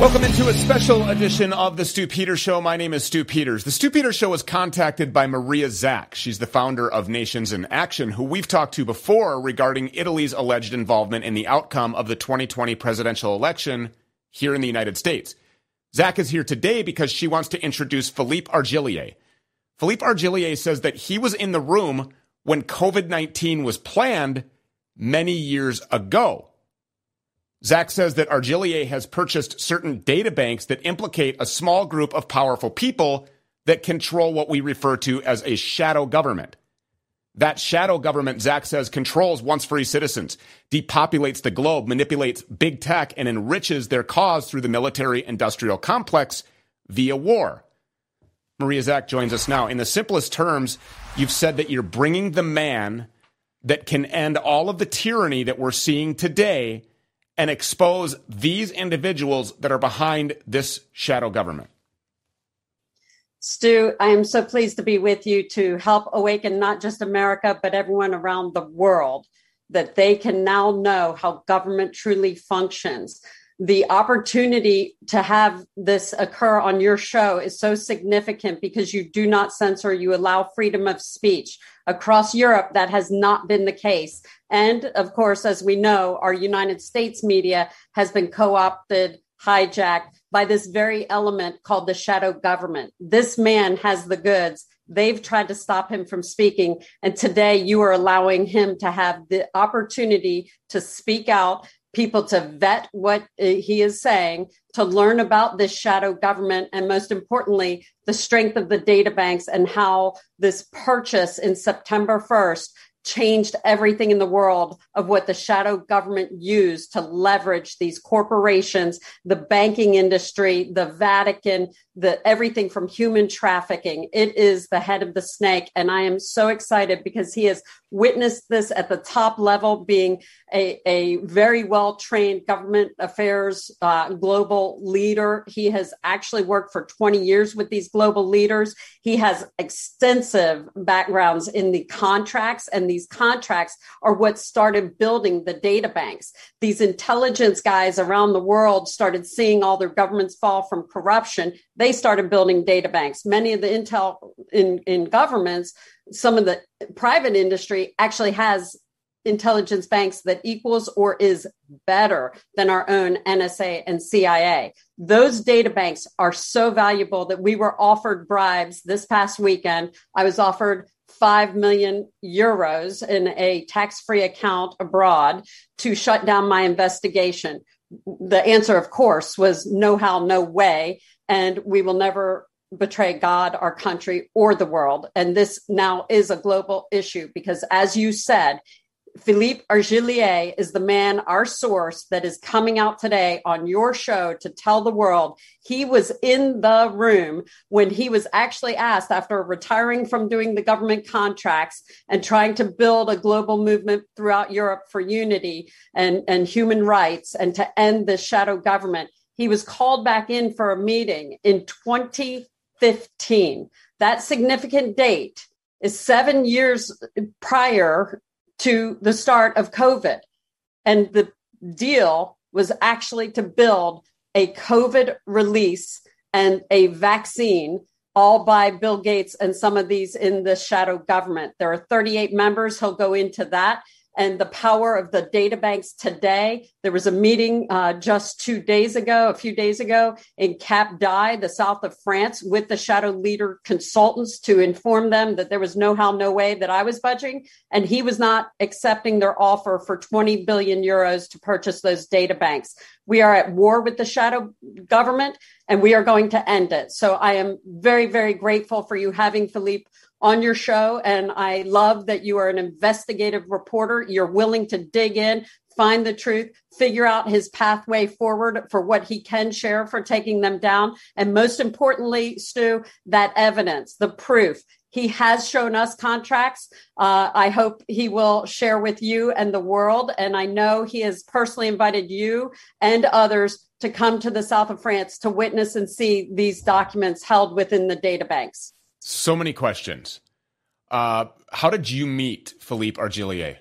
Welcome into a special edition of the Stu Peters Show. My name is Stu Peters. The Stu Peters Show was contacted by Maria Zack. She's the founder of Nations in Action, who we've talked to before regarding Italy's alleged involvement in the outcome of the 2020 presidential election here in the United States. Zack is here today because she wants to introduce Philippe Argillier. Philippe Argillier says that he was in the room when COVID 19 was planned many years ago. Zack says that Argillier has purchased certain data banks that implicate a small group of powerful people that control what we refer to as a shadow government. That shadow government, Zack says, controls once free citizens, depopulates the globe, manipulates big tech, and enriches their cause through the military industrial complex via war. Maria Zack joins us now. In the simplest terms, you've said that you're bringing the man that can end all of the tyranny that we're seeing today and expose these individuals that are behind this shadow government. Stu, I am so pleased to be with you to help awaken not just America, but everyone around the world that they can now know how government truly functions the opportunity to have this occur on your show is so significant because you do not censor, you allow freedom of speech. Across Europe, that has not been the case. And of course, as we know, our United States media has been co opted, hijacked by this very element called the shadow government. This man has the goods. They've tried to stop him from speaking. And today you are allowing him to have the opportunity to speak out people to vet what uh, he is saying, to learn about this shadow government, and most importantly, the strength of the data banks and how this purchase in September 1st changed everything in the world of what the shadow government used to leverage these corporations, the banking industry, the Vatican, the everything from human trafficking. It is the head of the snake. And I am so excited because he has witnessed this at the top level, being a, a very well trained government affairs uh, global leader. He has actually worked for 20 years with these global leaders. He has extensive backgrounds in the contracts, and these contracts are what started building the data banks. These intelligence guys around the world started seeing all their governments fall from corruption. They started building data banks. Many of the intel in, in governments some of the private industry actually has intelligence banks that equals or is better than our own NSA and CIA. Those data banks are so valuable that we were offered bribes this past weekend. I was offered 5 million euros in a tax free account abroad to shut down my investigation. The answer, of course, was no how, no way. And we will never betray God, our country, or the world. And this now is a global issue because, as you said, Philippe Argillier is the man, our source, that is coming out today on your show to tell the world he was in the room when he was actually asked after retiring from doing the government contracts and trying to build a global movement throughout Europe for unity and, and human rights and to end the shadow government. He was called back in for a meeting in 2015. That significant date is seven years prior to the start of COVID. And the deal was actually to build a COVID release and a vaccine, all by Bill Gates and some of these in the shadow government. There are 38 members. He'll go into that and the power of the data banks today. There was a meeting uh, just two days ago, a few days ago, in Cap d'Ail, the south of France, with the shadow leader consultants to inform them that there was no how, no way that I was budging. And he was not accepting their offer for 20 billion euros to purchase those data banks. We are at war with the shadow government and we are going to end it. So I am very, very grateful for you having Philippe on your show. And I love that you are an investigative reporter. You're willing to dig in, find the truth, figure out his pathway forward for what he can share for taking them down. And most importantly, Stu, that evidence, the proof. He has shown us contracts. Uh, I hope he will share with you and the world. And I know he has personally invited you and others to come to the south of France to witness and see these documents held within the data banks. So many questions. Uh, how did you meet Philippe Argillier?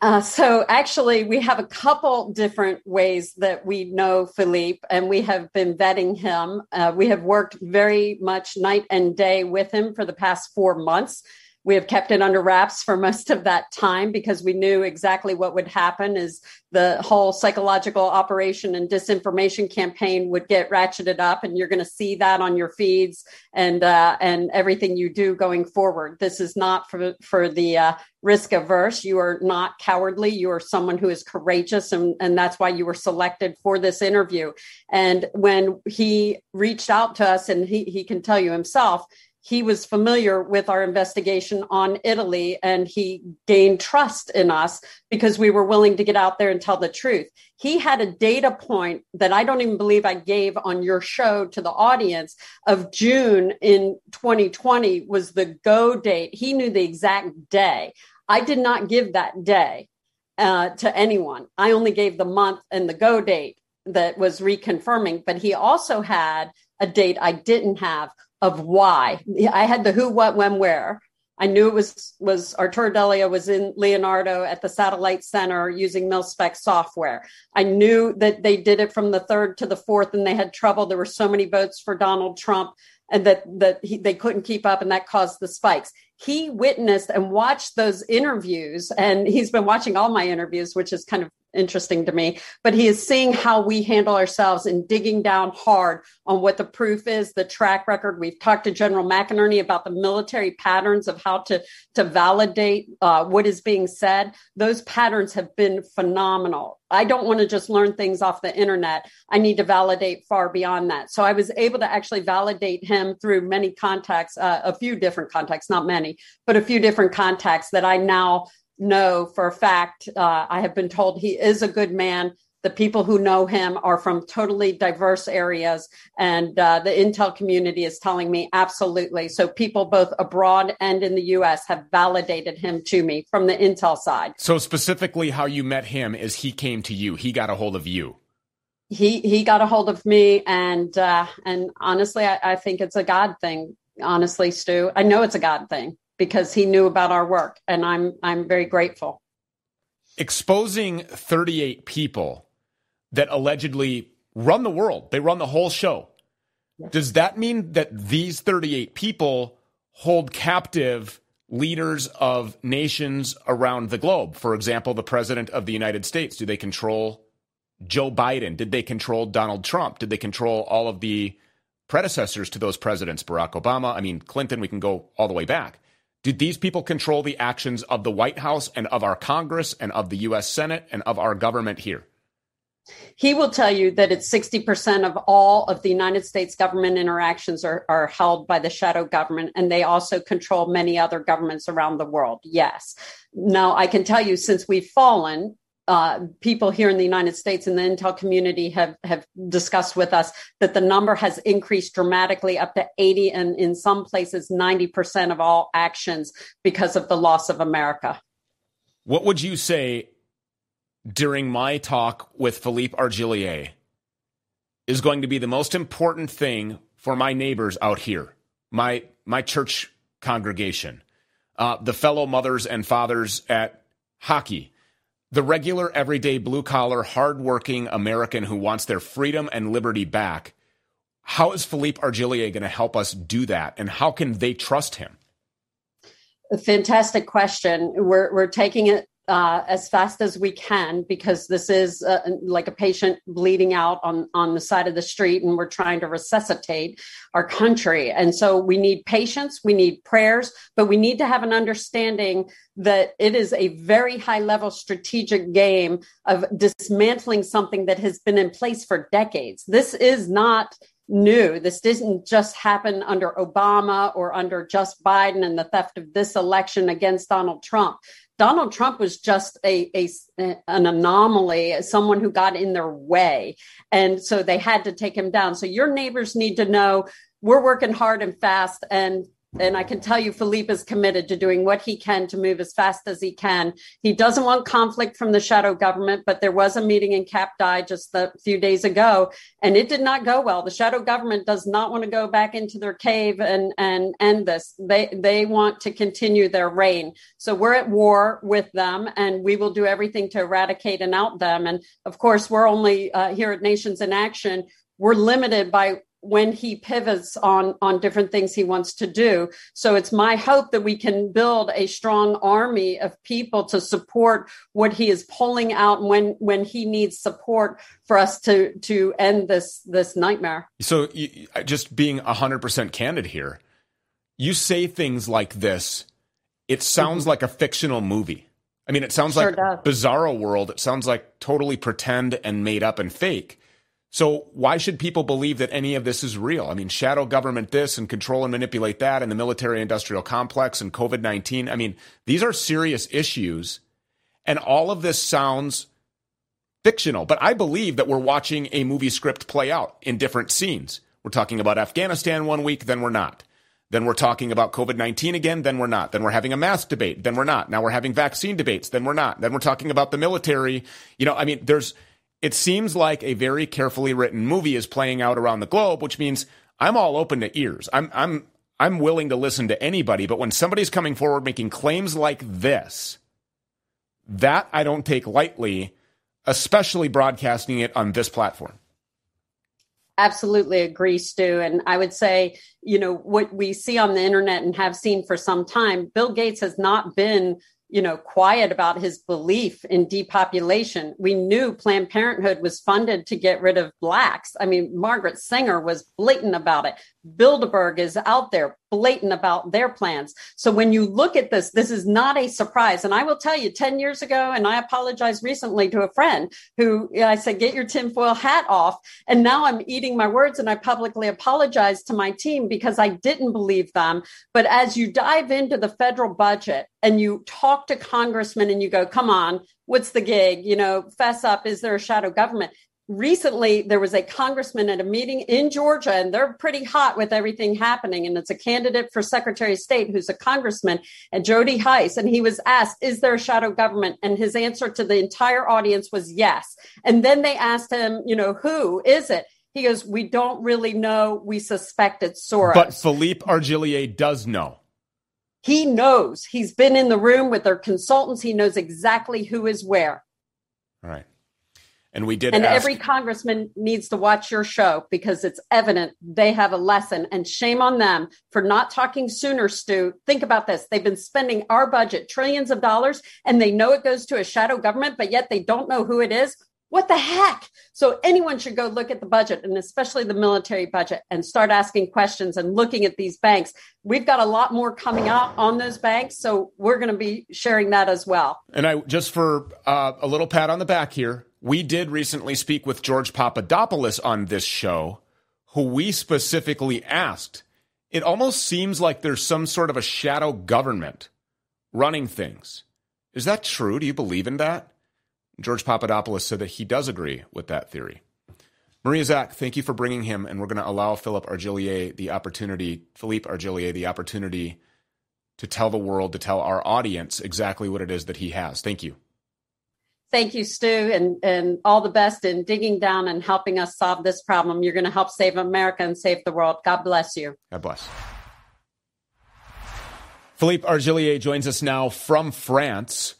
Uh, so actually, we have a couple different ways that we know Philippe, and we have been vetting him. Uh, we have worked very much night and day with him for the past four months we have kept it under wraps for most of that time because we knew exactly what would happen is the whole psychological operation and disinformation campaign would get ratcheted up and you're going to see that on your feeds and uh, and everything you do going forward. This is not for for the uh, risk averse. You are not cowardly. You are someone who is courageous and and that's why you were selected for this interview. And when he reached out to us and he he can tell you himself he was familiar with our investigation on Italy and he gained trust in us because we were willing to get out there and tell the truth. He had a data point that I don't even believe I gave on your show to the audience of June in 2020 was the go date. He knew the exact day. I did not give that day uh, to anyone. I only gave the month and the go date that was reconfirming, but he also had a date I didn't have of why. I had the who, what, when, where. I knew it was was Arturo D'Elia was in Leonardo at the Satellite Center using MilSpec software. I knew that they did it from the third to the fourth, and they had trouble. There were so many votes for Donald Trump, and that that he, they couldn't keep up, and that caused the spikes he witnessed and watched those interviews and he's been watching all my interviews which is kind of interesting to me but he is seeing how we handle ourselves and digging down hard on what the proof is the track record we've talked to general mcinerney about the military patterns of how to to validate uh, what is being said those patterns have been phenomenal I don't want to just learn things off the internet. I need to validate far beyond that. So I was able to actually validate him through many contacts, uh, a few different contacts, not many, but a few different contacts that I now know for a fact. Uh, I have been told he is a good man. The people who know him are from totally diverse areas and uh, the intel community is telling me absolutely. So people both abroad and in the us have validated him to me from the intel side. So specifically how you met him is he came to you. He got a hold of you. He he got a hold of me and uh, and honestly I, I think it's a god thing honestly stu. I know it's a god thing because he knew about our work and i'm i'm very grateful exposing 38 people that allegedly run the world. They run the whole show. Does that mean that these 38 people hold captive leaders of nations around the globe? For example, the president of the United States. Do they control Joe Biden? Did they control Donald Trump? Did they control all of the predecessors to those presidents? Barack Obama, I mean, Clinton, we can go all the way back. Did these people control the actions of the White House and of our Congress and of the U.S. Senate and of our government here? He will tell you that it's 60% of all of the United States government interactions are, are held by the shadow government, and they also control many other governments around the world. Yes. Now, I can tell you, since we've fallen, uh, people here in the United States and the intel community have have discussed with us that the number has increased dramatically up to 80 and in some places 90% of all actions because of the loss of America. What would you say during my talk with Philippe Argillier is going to be the most important thing for my neighbors out here, my my church congregation, uh, the fellow mothers and fathers at hockey, the regular, everyday, blue collar, hardworking American who wants their freedom and liberty back. How is Philippe Argillier going to help us do that, and how can they trust him? Fantastic question. We're we're taking it uh, as fast as we can because this is uh, like a patient bleeding out on on the side of the street and we're trying to resuscitate our country. And so we need patience we need prayers but we need to have an understanding that it is a very high level strategic game of dismantling something that has been in place for decades. This is not new. This didn't just happen under Obama or under just Biden and the theft of this election against Donald Trump. Donald Trump was just a, a, an anomaly, someone who got in their way, and so they had to take him down. So your neighbors need to know we're working hard and fast, and and I can tell you, Philippe is committed to doing what he can to move as fast as he can. He doesn't want conflict from the shadow government, but there was a meeting in Cap d'Ail just a few days ago, and it did not go well. The shadow government does not want to go back into their cave and and end this. They they want to continue their reign. So we're at war with them, and we will do everything to eradicate and out them. And of course, we're only uh, here at Nations in Action. We're limited by when he pivots on on different things he wants to do. So it's my hope that we can build a strong army of people to support what he is pulling out when when he needs support for us to to end this this nightmare. So you, just being 100% candid here you say things like this it sounds mm-hmm. like a fictional movie. I mean it sounds sure like does. bizarro world. It sounds like totally pretend and made up and fake so why should people believe that any of this is real? I mean, shadow government this and control and manipulate that and the military industrial complex and COVID 19. I mean, these are serious issues. And all of this sounds fictional, but I believe that we're watching a movie script play out in different scenes. We're talking about Afghanistan one week, then we're not. Then we're talking about COVID 19 again, then we're not. Then we're having a mask debate, then we're not. Now we're having vaccine debates, then we're not. Then we're talking about the military. You know, I mean, there's it seems like a very carefully written movie is playing out around the globe, which means I'm all open to ears. I'm I'm I'm willing to listen to anybody, but when somebody's coming forward making claims like this, that I don't take lightly, especially broadcasting it on this platform. Absolutely agree, Stu. And I would say, you know, what we see on the internet and have seen for some time, Bill Gates has not been you know, quiet about his belief in depopulation. We knew Planned Parenthood was funded to get rid of blacks. I mean, Margaret Sanger was blatant about it. Bilderberg is out there blatant about their plans. So when you look at this, this is not a surprise. And I will tell you, 10 years ago, and I apologized recently to a friend who I said, get your tinfoil hat off. And now I'm eating my words and I publicly apologize to my team because I didn't believe them. But as you dive into the federal budget and you talk to congressmen and you go, come on, what's the gig? You know, fess up. Is there a shadow government? Recently there was a congressman at a meeting in Georgia, and they're pretty hot with everything happening. And it's a candidate for Secretary of State who's a congressman, and Jody Hice. And he was asked, Is there a shadow government? And his answer to the entire audience was yes. And then they asked him, You know, who is it? He goes, We don't really know. We suspect it's Soros. But Philippe Argillier does know. He knows. He's been in the room with their consultants. He knows exactly who is where. All right. And we did. And ask- every congressman needs to watch your show because it's evident they have a lesson. And shame on them for not talking sooner, Stu. Think about this. They've been spending our budget trillions of dollars and they know it goes to a shadow government, but yet they don't know who it is. What the heck? So anyone should go look at the budget and especially the military budget and start asking questions and looking at these banks. We've got a lot more coming out on those banks, so we're going to be sharing that as well. And I just for uh, a little pat on the back here, we did recently speak with George Papadopoulos on this show, who we specifically asked. It almost seems like there's some sort of a shadow government running things. Is that true? Do you believe in that? George Papadopoulos said that he does agree with that theory. Maria Zack, thank you for bringing him, and we're going to allow Philip Argillier the opportunity, Philippe Argillier the opportunity to tell the world, to tell our audience exactly what it is that he has. Thank you. Thank you, Stu, and, and all the best in digging down and helping us solve this problem. You're going to help save America and save the world. God bless you. God bless. Philippe Argillier joins us now from France.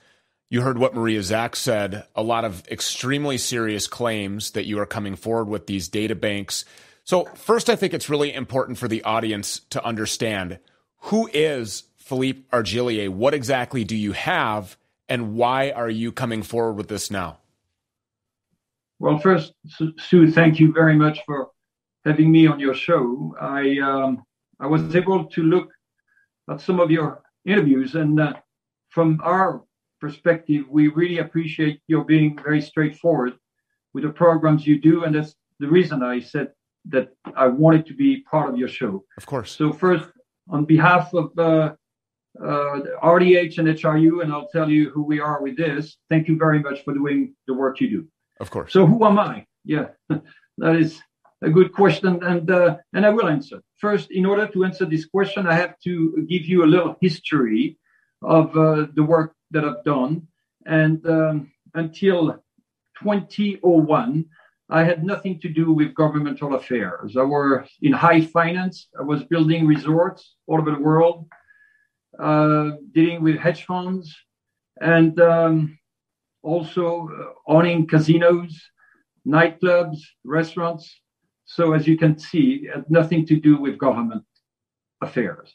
You heard what Maria Zack said. A lot of extremely serious claims that you are coming forward with these data banks. So, first, I think it's really important for the audience to understand who is Philippe Argillier? What exactly do you have? And why are you coming forward with this now? Well, first, Sue, thank you very much for having me on your show. I um, I was able to look at some of your interviews, and uh, from our perspective, we really appreciate your being very straightforward with the programs you do, and that's the reason I said that I wanted to be part of your show. Of course. So first, on behalf of uh, uh, RDH and HRU, and I'll tell you who we are with this. Thank you very much for doing the work you do. Of course. So, who am I? Yeah, that is a good question, and uh, and I will answer. First, in order to answer this question, I have to give you a little history of uh, the work that I've done. And um, until 2001, I had nothing to do with governmental affairs. I was in high finance. I was building resorts all over the world, dealing with hedge funds, and um, also uh, owning casinos, nightclubs, restaurants. So as you can see, it had nothing to do with government affairs.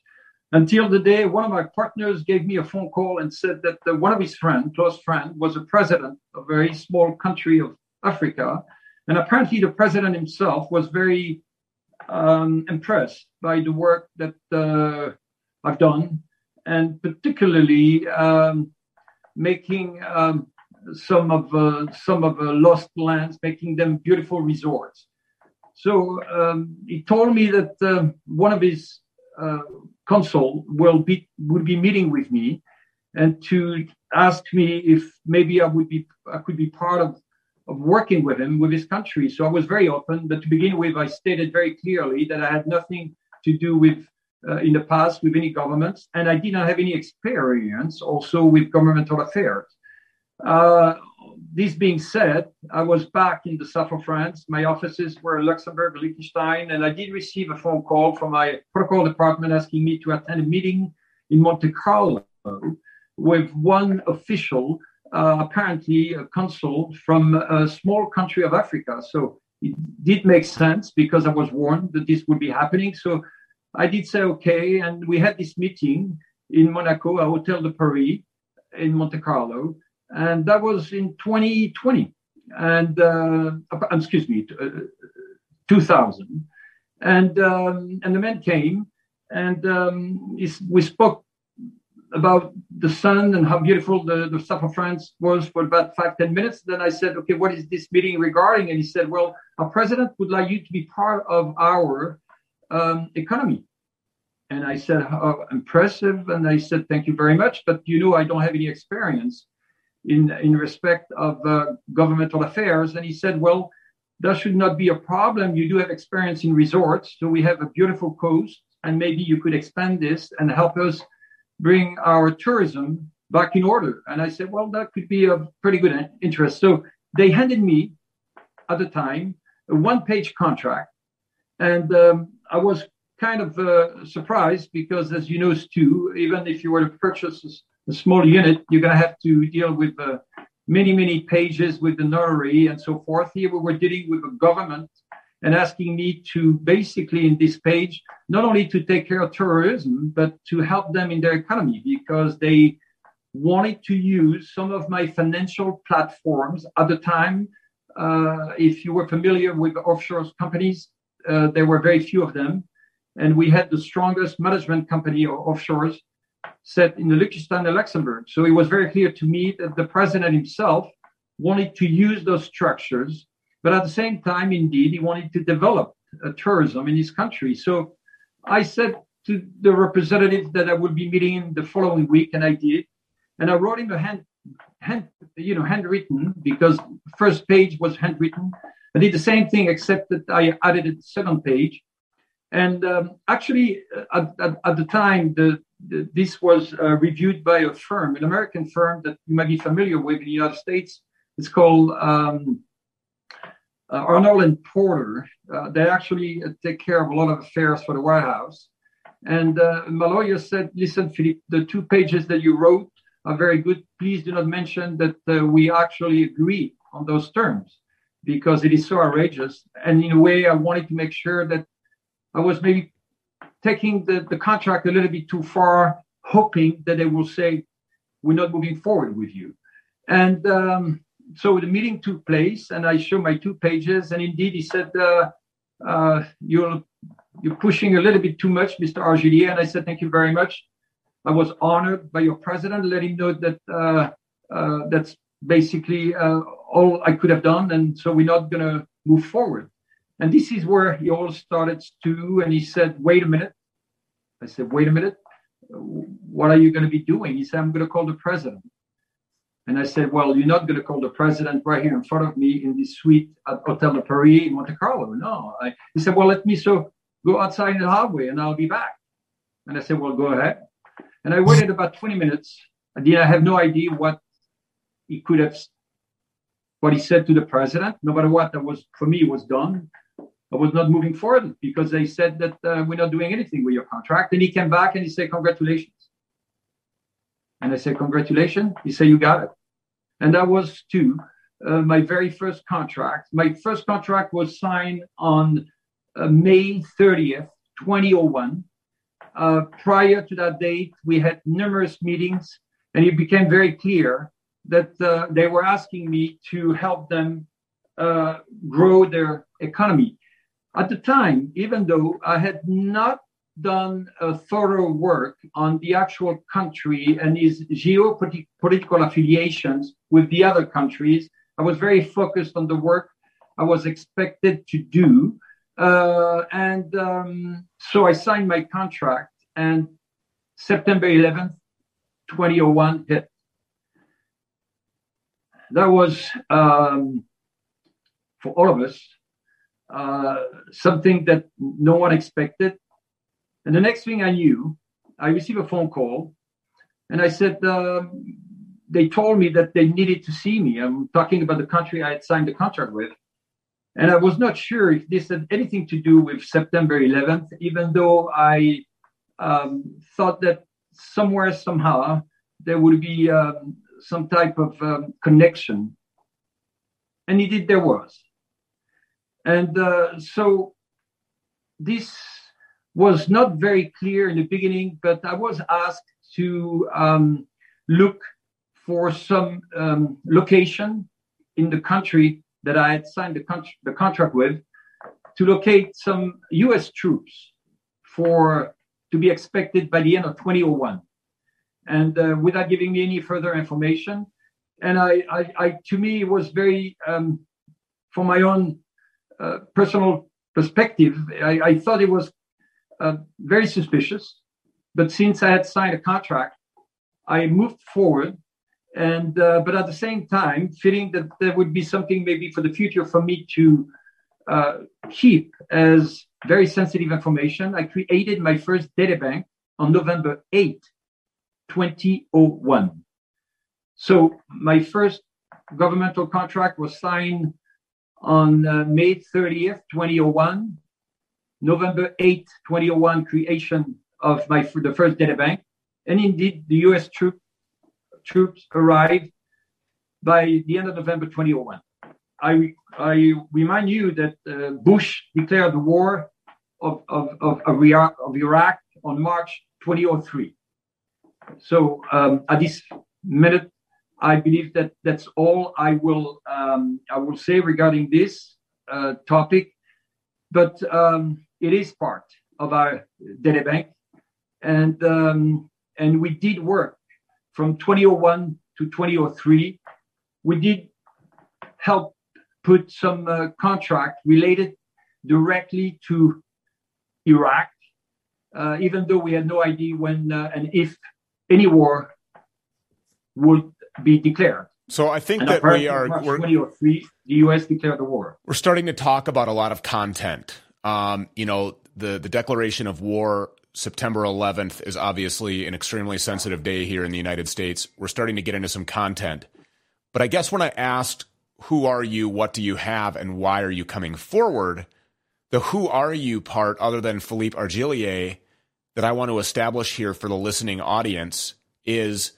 Until the day one of my partners gave me a phone call and said that the, one of his friends, close friend, was a president of a very small country of Africa. And apparently the president himself was very um, impressed by the work that uh, I've done, and particularly um, making um, some of uh, some of the lost lands, making them beautiful resorts. So um, he told me that uh, one of his uh, consul will be would be meeting with me and to ask me if maybe I would be I could be part of of working with him with his country. So I was very open. But to begin with, I stated very clearly that I had nothing to do with uh, in the past with any governments, and I did not have any experience also with governmental affairs. Uh, this being said, I was back in the south of France. My offices were in Luxembourg, Liechtenstein, and I did receive a phone call from my protocol department asking me to attend a meeting in Monte Carlo with one official, uh, apparently a consul from a small country of Africa. So it did make sense because I was warned that this would be happening. So I did say okay, and we had this meeting in Monaco, a Hotel de Paris in Monte Carlo and that was in 2020 and uh, excuse me uh, 2000 and um, and the man came and um, we spoke about the sun and how beautiful the, the south of France was for about five ten minutes. Then I said, okay, what is this meeting regarding? And he said, well, our president would like you to be part of our um, economy. And I said, oh, impressive. And I said, thank you very much. But you know, I don't have any experience in, in respect of uh, governmental affairs. And he said, well, that should not be a problem. You do have experience in resorts. So we have a beautiful coast, and maybe you could expand this and help us bring our tourism back in order. And I said, well, that could be a pretty good interest. So they handed me at the time a one page contract. And um, I was kind of uh, surprised because, as you know, Stu, even if you were to purchase a small unit, you're going to have to deal with uh, many, many pages with the notary and so forth. Here we were dealing with the government and asking me to basically in this page, not only to take care of tourism, but to help them in their economy because they wanted to use some of my financial platforms at the time. Uh, if you were familiar with offshore companies, uh, there were very few of them. And we had the strongest management company or offshores set in the Liechtenstein and Luxembourg. So it was very clear to me that the president himself wanted to use those structures, but at the same time, indeed, he wanted to develop uh, tourism in his country. So I said to the representative that I would be meeting the following week, and I did. And I wrote him a hand, hand you know, handwritten because first page was handwritten. I did the same thing except that I added a second page. And um, actually, uh, at, at, at, the time, the, this was uh, reviewed by a firm, an American firm that you might be familiar with in the United States. It's called um, uh, Arnold and Porter. Uh, they actually uh, take care of a lot of affairs for the White House. And uh, my lawyer said, "Listen, Philippe, the two pages that you wrote are very good. Please do not mention that uh, we actually agree on those terms." Because it is so outrageous. And in a way, I wanted to make sure that I was maybe taking the, the contract a little bit too far, hoping that they will say, we're not moving forward with you. And um, so the meeting took place, and I showed my two pages. And indeed, he said, uh, uh, you're, you're pushing a little bit too much, Mr. Argillier. And I said, Thank you very much. I was honored by your president, let him know that uh, uh that's basically uh, all I could have done. And so we're not going to move forward. And this is where he all started to, and he said, wait a minute. I said, wait a minute. What are you going to be doing? He said, I'm going to call the president. And I said, Well, you're not going to call the president right here in front of me in this suite at Hotel de Paris in Monte Carlo. No. I, he said, Well, let me so go outside in the hallway and I'll be back. And I said, Well, go ahead. And I waited about 20 minutes. And then I have no idea what he could have, what he said to the president. No matter what, that was, for me, was done. I was not moving forward because they said that uh, we're not doing anything with your contract. And he came back and he said, Congratulations. And I said, Congratulations. He said, You got it. And that was to uh, my very first contract. My first contract was signed on uh, May 30th, 2001. Uh, prior to that date, we had numerous meetings, and it became very clear that uh, they were asking me to help them uh, grow their economy. At the time, even though I had not done a thorough work on the actual country and its geopolitical affiliations with the other countries. I was very focused on the work I was expected to do. Uh, and um, so I signed my contract, and September 11th, 2001 hit. That was, um, for all of us, uh, something that no one expected. And the next thing I knew, I received a phone call and I said, um, they told me that they needed to see me. I'm talking about the country I had signed the contract with. And I was not sure if this had anything to do with September 11th, even though I um, thought that somewhere, somehow, there would be um, some type of um, connection. And indeed, there was. And uh, so this was not very clear in the beginning, but I was asked to um, look for some um, location in the country that I had signed the, con- the contract with to locate some U.S. troops for to be expected by the end of 2001, and uh, without giving me any further information. And I, I, I to me, it was very, um, from my own uh, personal perspective, I, I thought it was uh, very suspicious. But since I had signed a contract, I moved forward. And uh, but at the same time, feeling that there would be something maybe for the future for me to uh, keep as very sensitive information, I created my first data bank on November 8, 2001. So my first governmental contract was signed on uh, May 30th, 2001. November 8, 2001, creation of my the first data bank. And indeed, the US troop, troops arrived by the end of November 2001. I, I remind you that uh, Bush declared the war of, of, of, of, Iraq, of Iraq on March 2003. So um, at this minute, I believe that that's all I will um, I will say regarding this uh, topic. But um, it is part of our data bank, and um, and we did work from 2001 to 2003. We did help put some uh, contract related directly to Iraq, uh, even though we had no idea when uh, and if any war would be declared. So I think and that we are. March We're, 2003, the U.S. declared the war. We're starting to talk about a lot of content um, you know, the the declaration of war September 11th is obviously an extremely sensitive day here in the United States. We're starting to get into some content. But I guess when I asked, who are you, what do you have, and why are you coming forward, the who are you part, other than Philippe Argillier, that I want to establish here for the listening audience is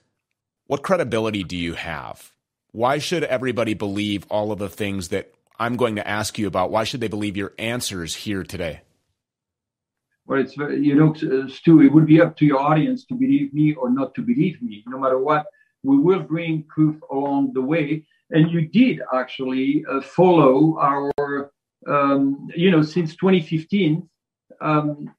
what credibility do you have? Why should everybody believe all of the things that I'm going to ask you about. Why should they believe your answers here today? Well, it's you know, Stu. It would be up to your audience to believe me or not to believe me. No matter what, we will bring proof along the way. And you did actually uh, follow our, um, you know, since 2015 um,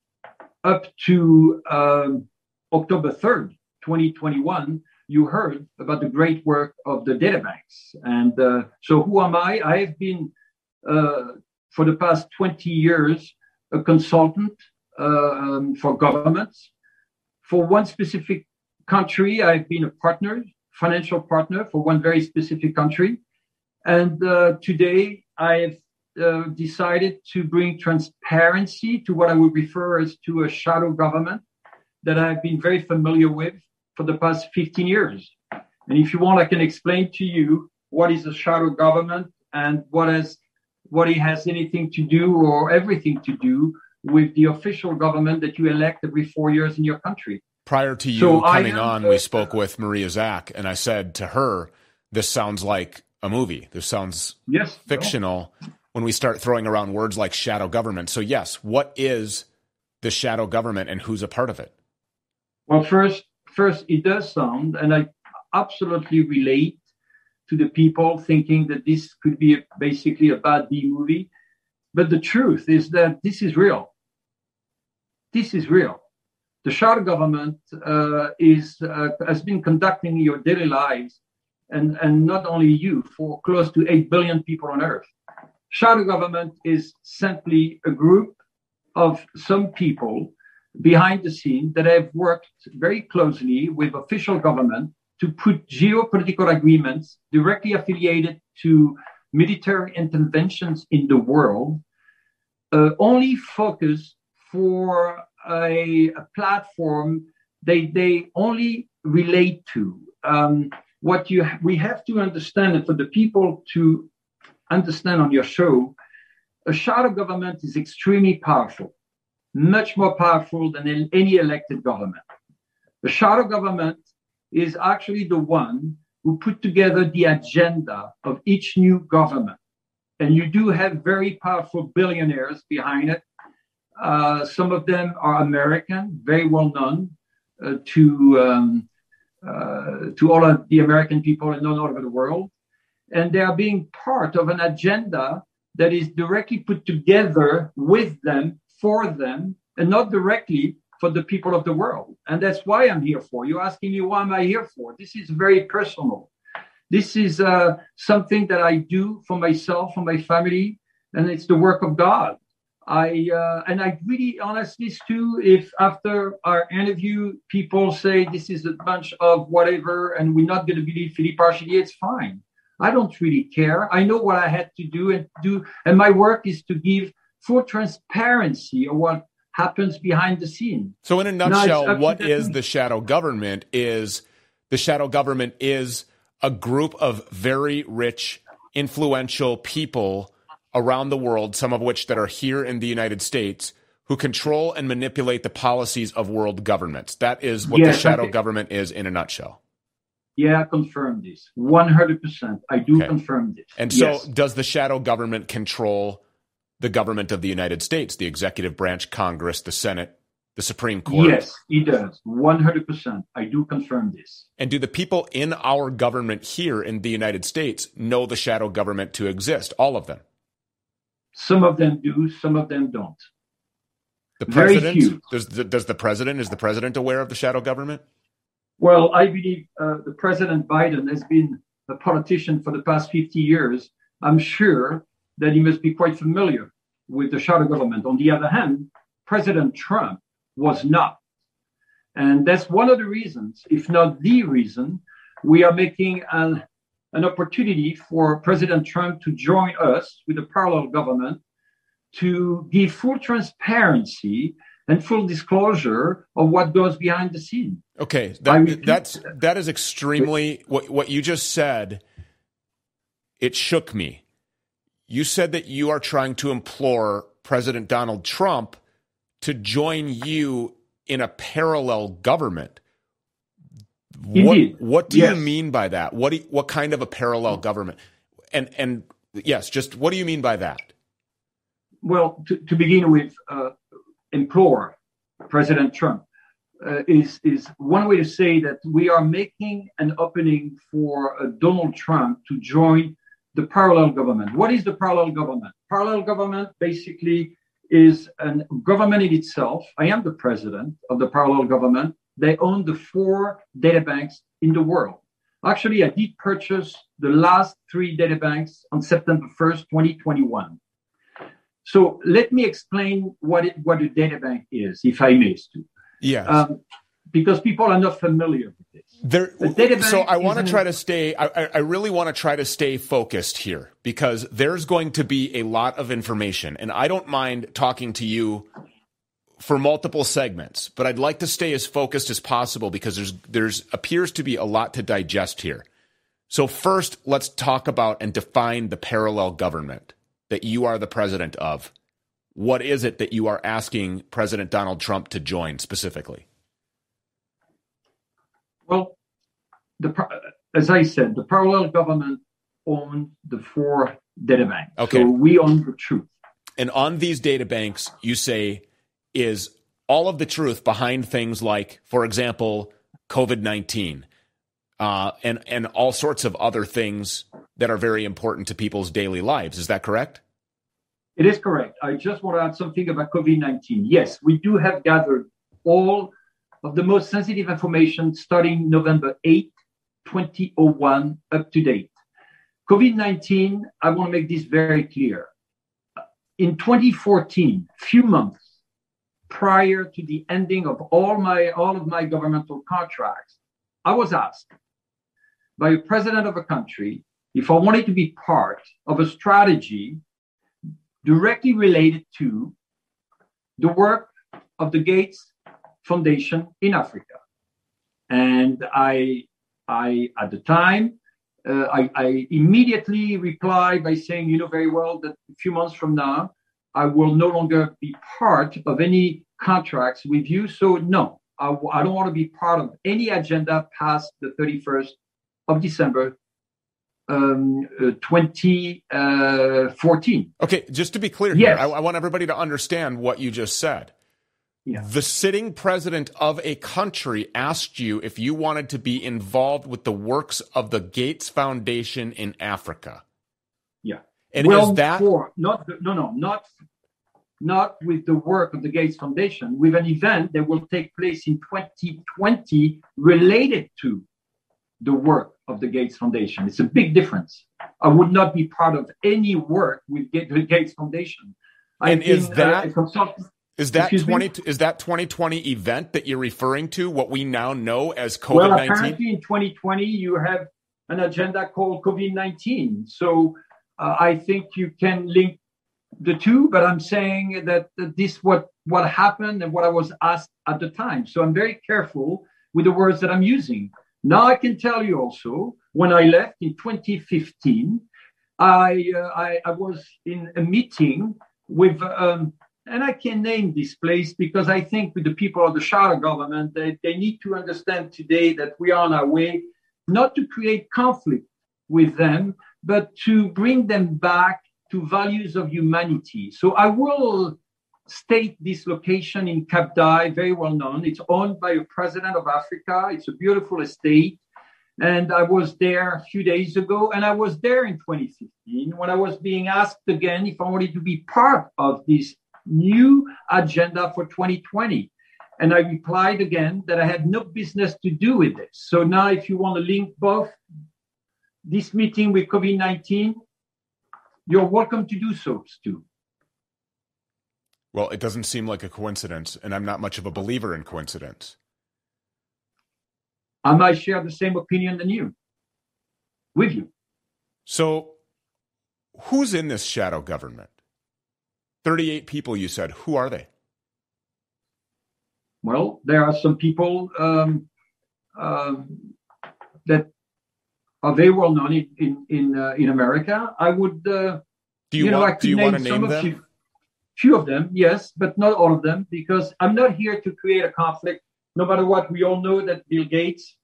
up to um, October 3rd, 2021 you heard about the great work of the data banks. And uh, so, who am I? I have been, uh, for the past 20 years, a consultant um, for governments. For one specific country, I've been a partner financial partner for one very specific country. And uh, today I've uh, decided to bring transparency to what I would refer as to a shadow government that I've been very familiar with for the past 15 years. And if you want, I can explain to you what is a shadow government and what has what it has anything to do or everything to do with the official government that you elect every four years in your country. Prior to you so coming on, we spoke with Maria Zack, and I said to her, "This sounds like a movie. This sounds yes, fictional." No. When we start throwing around words like shadow government, so yes, what is the shadow government, and who's a part of it? Well, first, first, it does sound, and I absolutely relate to the people thinking that this could be a, basically a bad B movie. But the truth is that this is real. This is real. The shadow government uh, is uh, has been conducting your daily lives, and, and not only you, for close to 8 billion people on Earth. Shadow government is simply a group of some people behind the scene that I have worked very closely with official government to put geopolitical agreements directly affiliated to military interventions in the world uh, only focus for a, a, platform they, they only relate to. Um, what you we have to understand, and for the people to understand on your show, a shadow government is extremely powerful, much more powerful than any elected government. The shadow government is actually the one who put together the agenda of each new government. And you do have very powerful billionaires behind it. Uh, some of them are American, very well known uh, to um, uh, to all of the American people and all over the world, and they are being part of an agenda that is directly put together with them for them, and not directly for the people of the world. And that's why I'm here for. You're asking me, why am I here for? This is very personal. This is uh, something that I do for myself, for my family, and it's the work of God. I uh, and I really honestly too, if after our interview people say this is a bunch of whatever and we're not going to believe Philippe Argillier, it's fine. I don't really care. I know what I had to do and do, and my work is to give full transparency of what happens behind the scene. So, in a nutshell, what is the shadow government? Is the shadow government is a group of very rich, influential people around the world, some of which that are here in the United States, who control and manipulate the policies of world governments. That is what yes, the shadow okay. government is in a nutshell. Yeah, I confirm this. 100%. I do okay. confirm this. And so, yes. does the shadow government control the government of the United States, the executive branch, Congress, the Senate, the Supreme Court. Yes, he does. 100%. I do confirm this. And do the people in our government here in the United States know the shadow government to exist? All of them? Some of them do, some of them don't. The president? Does the, does the president, is the president aware of the shadow government? Well, I believe uh, the President Biden has been a politician for the past 50 years. I'm sure that he must be quite familiar with the shadow government. On the other hand, President Trump was not. And that's one of the reasons, if not the reason, we are making an, an opportunity for President Trump to join us with a parallel government to give full transparency and full disclosure of what goes behind the scene. Okay, that, that's that is extremely what what you just said. It shook me you said that you are trying to implore President Donald Trump to join you in a parallel government. Indeed. What what do yes. you mean by that? What you, what kind of a parallel government? And and yes, just what do you mean by that? Well, to, to begin with, uh, implore President Trump uh, is is one way to say that we are making an opening for uh, Donald Trump to join the parallel government. What is the parallel government? Parallel government basically is a government in itself. I am the president of the parallel government. They own the four data banks in the world. Actually, I did purchase the last three data banks on September 1st, 2021. So let me explain what it, what a data bank is, if I may, Stu. Yes. Um, because people are not familiar with this. There, so I want to try to stay. I, I really want to try to stay focused here because there's going to be a lot of information, and I don't mind talking to you for multiple segments, but I'd like to stay as focused as possible because there's there's appears to be a lot to digest here. So first, let's talk about and define the parallel government that you are the president of. What is it that you are asking President Donald Trump to join specifically? Well, the, as I said, the parallel government owns the four data banks. Okay. So we own the truth. And on these data banks, you say is all of the truth behind things like, for example, COVID 19 uh, and, and all sorts of other things that are very important to people's daily lives. Is that correct? It is correct. I just want to add something about COVID 19. Yes, we do have gathered all of the most sensitive information starting November 8, 2001 up to date. COVID 19, I want to make this very clear. In 2014, few months prior to the ending of all my all of my governmental contracts, I was asked by a president of a country if I wanted to be part of a strategy directly related to the work of the Gates Foundation in Africa. And I, I at the time, uh, I, I, immediately replied by saying, you know very well that a few months from now, I will no longer be part of any contracts with you. So no, I, I don't want to be part of any agenda past the 31st of December um, uh, 2014. Uh, okay, just to be clear yes. here, I, I, want everybody to understand what you just said. Yeah. The sitting president of a country asked you if you wanted to be involved with the works of the Gates Foundation in Africa. Yeah. And well, is that for, not no no not not with the work of the Gates Foundation, with an event that will take place in 2020 related to the work of the Gates Foundation. It's a big difference. I would not be part of any work with the Gates Foundation. And is uh, that is that twenty is that twenty twenty event that you're referring to? What we now know as COVID nineteen. Well, apparently in twenty twenty you have an agenda called COVID nineteen. So uh, I think you can link the two. But I'm saying that this what what happened and what I was asked at the time. So I'm very careful with the words that I'm using. Now I can tell you also when I left in 2015, I uh, I, I was in a meeting with. Um, and I can name this place because I think with the people of the shadow government, they, they need to understand today that we are on our way not to create conflict with them, but to bring them back to values of humanity. So I will state this location in Cap d'Ail, very well known. It's owned by a president of Africa. It's a beautiful estate. And I was there a few days ago, and I was there in 2015 when I was being asked again if I wanted to be part of this new agenda for 2020. And I replied again that I had no business to do with this. So now, if you want to link both this meeting with COVID 19, you're welcome to do so, Stu. Well, it doesn't seem like a coincidence, and I'm not much of a believer in coincidence. I might share the same opinion than you, with you. So, who's in this shadow government? 38 people, you said. Who are they? Well, there are some people um, um, that are very well known in in in, uh, in America. I would, uh, do you, you know, want, I could do you name, want to name them? Few, few of them, yes, but not all of them, because I'm not here to create a conflict. No matter what, we all know that Bill Gates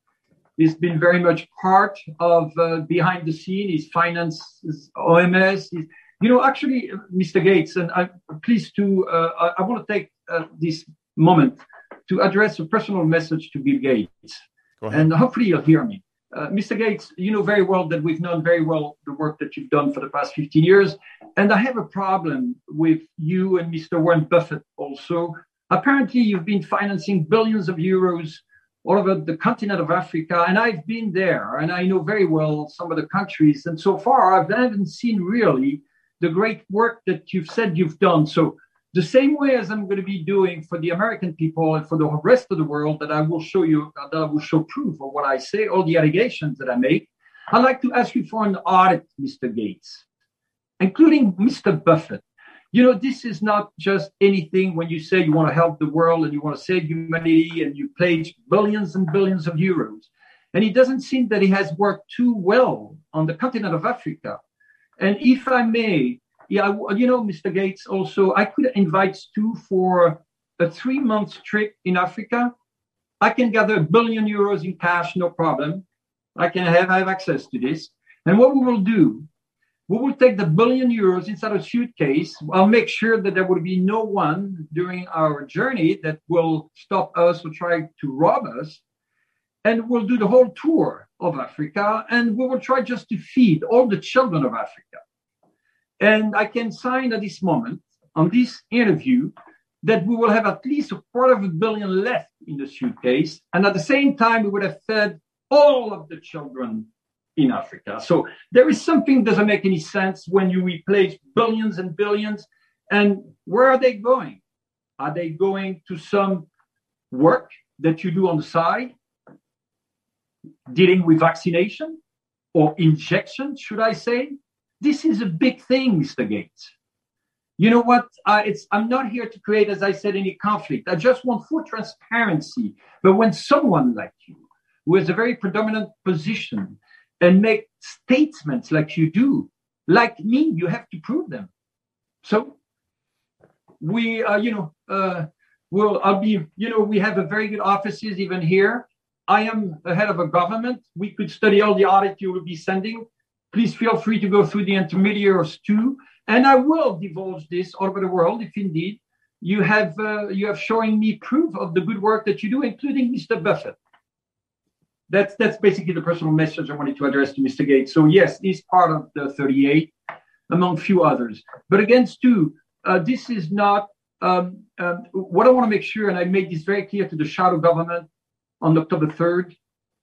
has been very much part of uh, behind the scene. His finances, OMS. His, you know, actually, Mr. Gates, and I'm pleased to, uh, I, I, want to take uh, this moment to address a personal message to Bill Gates. And hopefully you'll hear me. Uh, Mr. Gates, you know very well that we've known very well the work that you've done for the past 15 years. And I have a problem with you and Mr. Warren Buffett also. Apparently, you've been financing billions of euros all over the continent of Africa. And I've been there and I know very well some of the countries. And so far, I haven't seen really the great work that you've said you've done. So the same way as I'm going to be doing for the American people and for the rest of the world, that I will show you, that I will show proof of what I say, all the allegations that I make. I'd like to ask you for an audit, Mr. Gates, including Mr. Buffett. You know, this is not just anything when you say you want to help the world and you want to save humanity and you pledge billions and billions of euros. And it doesn't seem that he has worked too well on the continent of Africa. And if I may, yeah, you know, Mr. Gates, also, I could invite Stu for a three month trip in Africa. I can gather a billion euros in cash, no problem. I can have, have access to this. And what we will do, we will take the billion euros inside a suitcase. I'll make sure that there will be no one during our journey that will stop us or try to rob us. And we'll do the whole tour of Africa and we will try just to feed all the children of Africa. And I can sign at this moment on this interview that we will have at least a quarter of a billion left in the suitcase. And at the same time, we would have fed all of the children in Africa. So there is something doesn't make any sense when you replace billions and billions. And where are they going? Are they going to some work that you do on the side, dealing with vaccination or injection, should I say? This is a big thing, Mr. Gates. You know what? Uh, it's I'm not here to create, as I said, any conflict. I just want full transparency. But when someone like you, who has a very predominant position, and make statements like you do, like me, you have to prove them. So we, uh, you know, uh, will I'll be, you know, we have a very good offices even here. I am the head of a government. We could study all the audit you will be sending please feel free to go through the intermediaries too. And I will divulge this all over the world if indeed you have uh, you have showing me proof of the good work that you do, including Mr. Buffett. That's that's basically the personal message I wanted to address to Mr. Gates. So yes, he's part of the 38, among few others. But again, Stu, uh, this is not um, um, what I want to make sure, and I made this very clear to the shadow government on October 3rd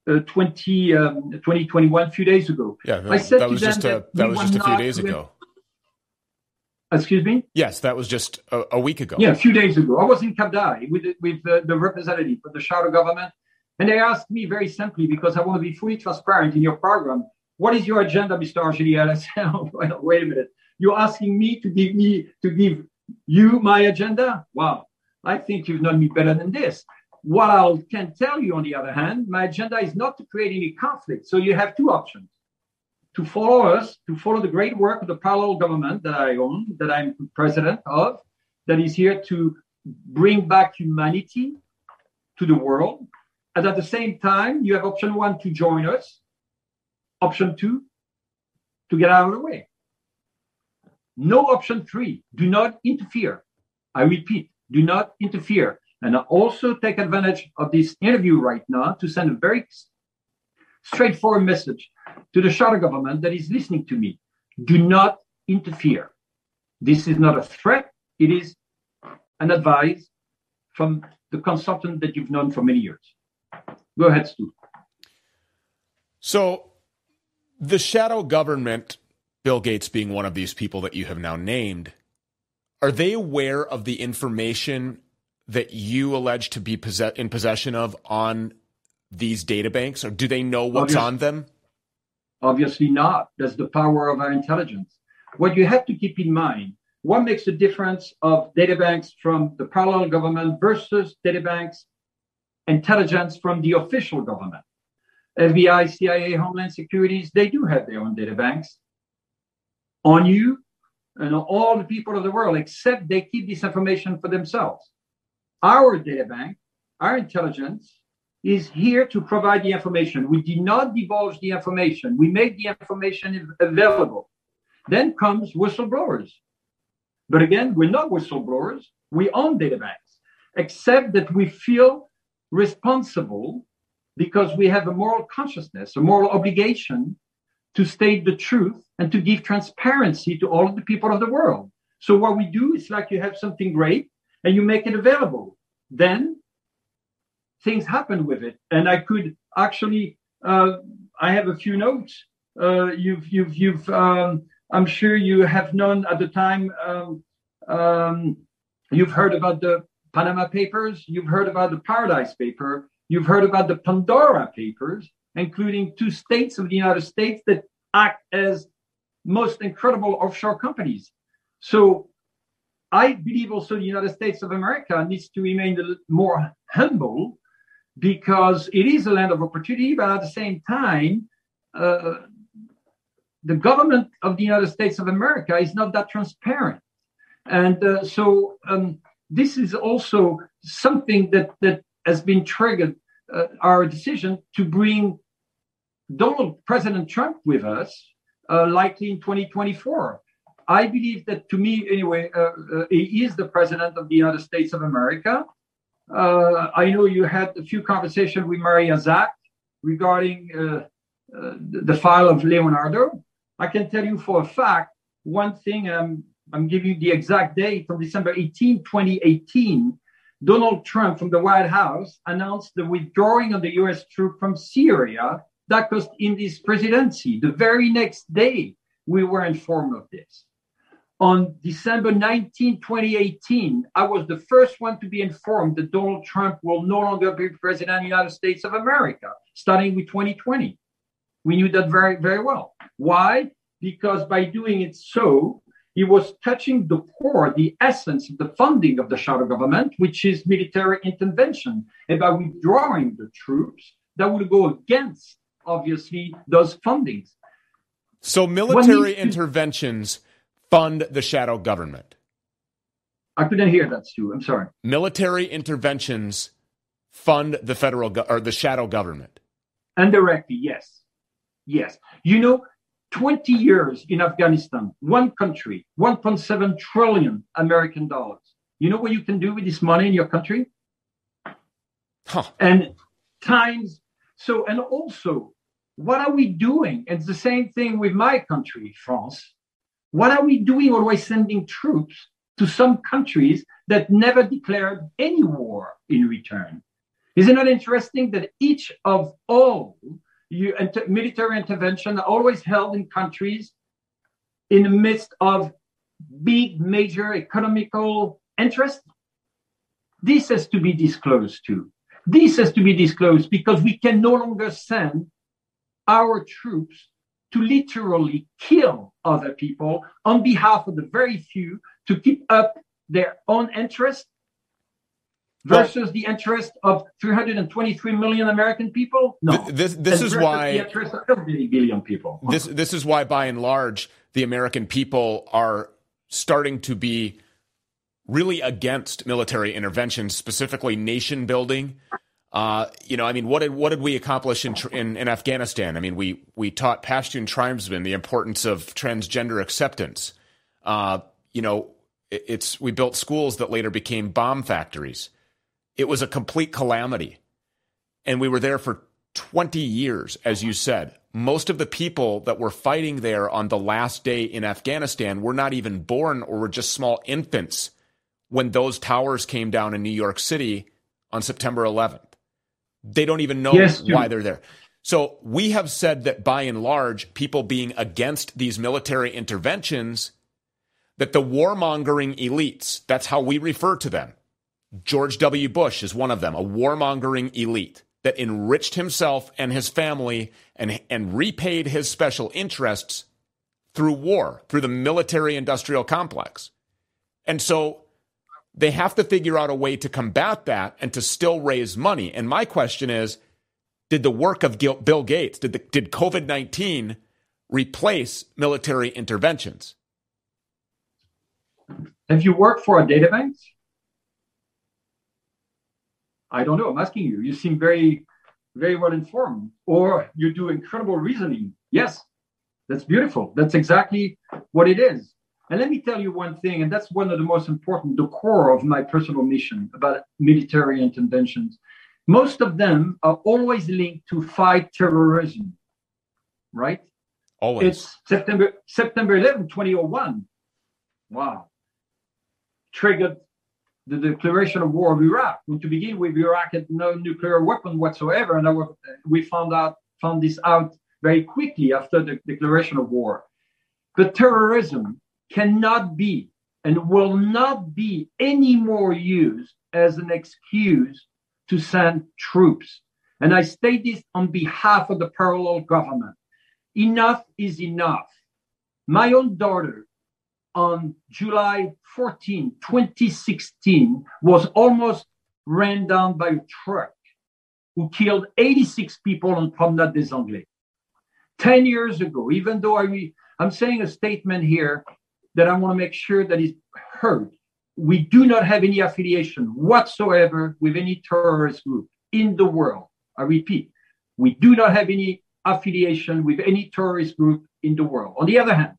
uh, 20, um, 2021, a few days ago. Yeah, I said that was just a, that, was just a few days ago. Excuse me? Yes, that was just a, a, week ago. Yeah, a few days ago. I was in Cap with, with the, the representative of the shadow government, and they asked me very simply, because I want to be fully transparent in your program, what is your agenda, Mr. Argillier? I said, oh, well, wait a minute. You're asking me to give me to give you my agenda? Wow. I think you've known me better than this. What I can tell you, on the other hand, my agenda is not to create any conflict. So you have two options to follow us, to follow the great work of the parallel government that I own, that I'm president of, that is here to bring back humanity to the world. And at the same time, you have option one to join us, option two to get out of the way. No option three, do not interfere. I repeat, do not interfere. And I also take advantage of this interview right now to send a very straightforward message to the shadow government that is listening to me. Do not interfere. This is not a threat. It is an advice from the consultant that you've known for many years. Go ahead, Stu. So, the shadow government, Bill Gates being one of these people that you have now named, are they aware of the information that you allege to be possess- in possession of on these data banks, or do they know what's Obviously, on them? Obviously not. That's the power of our intelligence. What you have to keep in mind, what makes the difference of data banks from the parallel government versus data banks intelligence from the official government? FBI, CIA, Homeland Securities, they do have their own data banks on you and all the people of the world, except they keep this information for themselves. Our data bank, our intelligence is here to provide the information. We did not divulge the information. We make the information available. Then comes whistleblowers. But again, we're not whistleblowers. We own data banks, except that we feel responsible because we have a moral consciousness, a moral obligation to state the truth and to give transparency to all of the people of the world. So what we do is like you have something great and you make it available. Then things happen with it, and I could actually. Uh, I have a few notes. Uh, you've, you've, you've. Um, I'm sure you have known at the time um, um, You've heard about the Panama Papers. You've heard about the Paradise Paper. You've heard about the Pandora Papers, including two states of the United States that act as most incredible offshore companies. So I believe also the United States of America needs to remain more humble because it is a land of opportunity, but at the same time, uh, the government of the United States of America is not that transparent. And uh, so um, this is also something that, that has been triggered uh, our decision to bring Donald President Trump with us, uh, likely in 2024. I believe that to me, anyway, uh, uh, he is the president of the United States of America. Uh, I know you had a few conversations with Maria Zack regarding the file of Leonardo. I can tell you for a fact one thing, I'm, I'm giving you the exact date on December 18, 2018. Donald Trump from the White House announced the withdrawing of the US troops from Syria. That cost him his presidency. The very next day, we were informed of this. On December 19, 2018, I was the first one to be informed that Donald Trump will no longer be president of the United States of America, starting with 2020. We knew that very, very well. Why? Because by doing it so, he was touching the core, the essence of the funding of the shadow government, which is military intervention. And by withdrawing the troops, that would go against, obviously, those fundings. So military interventions fund the shadow government. I couldn't hear that, Stu. I'm sorry. Military interventions fund the federal go- or the shadow government. Indirectly, yes. Yes. You know, 20 years in Afghanistan, one country, 1.7 trillion American dollars. You know what you can do with this money in your country? Huh. And times, so, and also, what are we doing? It's the same thing with my country, France. What are we doing always sending troops to some countries that never declared any war in return? Isn't it interesting that each of all you, inter- military intervention are always held in countries in the midst of big major economical interest. This has to be disclosed too. This has to be disclosed because we can no longer send our troops to literally kill other people on behalf of the very few to keep up their own interest versus the interest of 323 million American people? No. This, this is why the interest of 30 billion people. This this is why, by and large, the American people are starting to be really against military intervention, specifically nation building. Uh, you know, I mean, what did what did we accomplish in, in, in Afghanistan? I mean, we we taught Pashtun tribesmen the importance of transgender acceptance. Uh, you know, it, it's we built schools that later became bomb factories. It was a complete calamity. And we were there for 20 years, as you said. Most of the people that were fighting there on the last day in Afghanistan were not even born or were just small infants when those towers came down in New York City on September 11th. They don't even know yes, why they're there. So we have said that by and large, people being against these military interventions, that the warmongering elites, that's how we refer to them, George W. Bush is one of them, a warmongering elite that enriched himself and his family and, and repaid his special interests through war, through the military industrial complex. And so they have to figure out a way to combat that and to still raise money. And my question is did the work of Bill Gates, did, did COVID 19 replace military interventions? Have you worked for a data bank? I don't know. I'm asking you. You seem very, very well informed, or you do incredible reasoning. Yes, that's beautiful. That's exactly what it is. And let me tell you one thing, and that's one of the most important, the core of my personal mission about military interventions. Most of them are always linked to fight terrorism, right? Always. It's September September 11, 2001. Wow. Triggered the declaration of war of Iraq. And to begin with, Iraq had no nuclear weapon whatsoever, and was, we found out found this out very quickly after the declaration of war. But terrorism cannot be and will not be any more used as an excuse to send troops. And I state this on behalf of the parallel government. Enough is enough. My own daughter on July 14, 2016, was almost ran down by a truck who killed 86 people on Promenade des Anglais. 10 years ago, even though I, I'm saying a statement here that I want to make sure that is heard. We do not have any affiliation whatsoever with any terrorist group in the world. I repeat, we do not have any affiliation with any terrorist group in the world. On the other hand,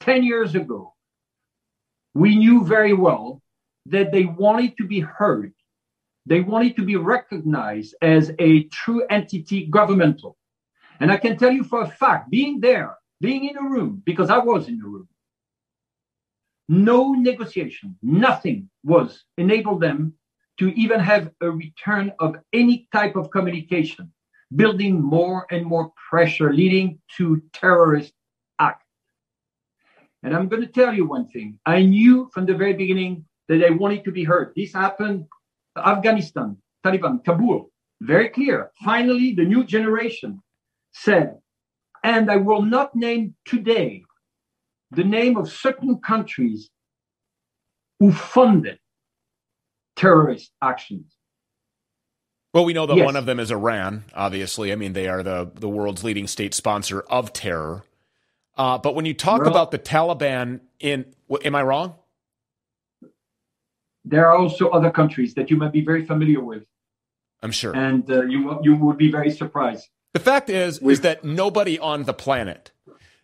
10 years ago, we knew very well that they wanted to be heard. They wanted to be recognized as a true entity governmental. And I can tell you for a fact, being there, being in a room, because I was in the room, no negotiation, nothing was enabled them to even have a return of any type of communication, building more and more pressure, leading to terrorist act. And I'm going to tell you one thing. I knew from the very beginning that they wanted to be heard. This happened Afghanistan, Taliban, Kabul, very clear. Finally, the new generation said, and I will not name today the name of certain countries who funded terrorist actions. Well, we know that yes. one of them is Iran, obviously. I mean, they are the, the world's leading state sponsor of terror. Uh, but when you talk well, about the Taliban in, am I wrong? There are also other countries that you might be very familiar with. I'm sure. And uh, you, you would be very surprised. The fact is, with, is that nobody on the planet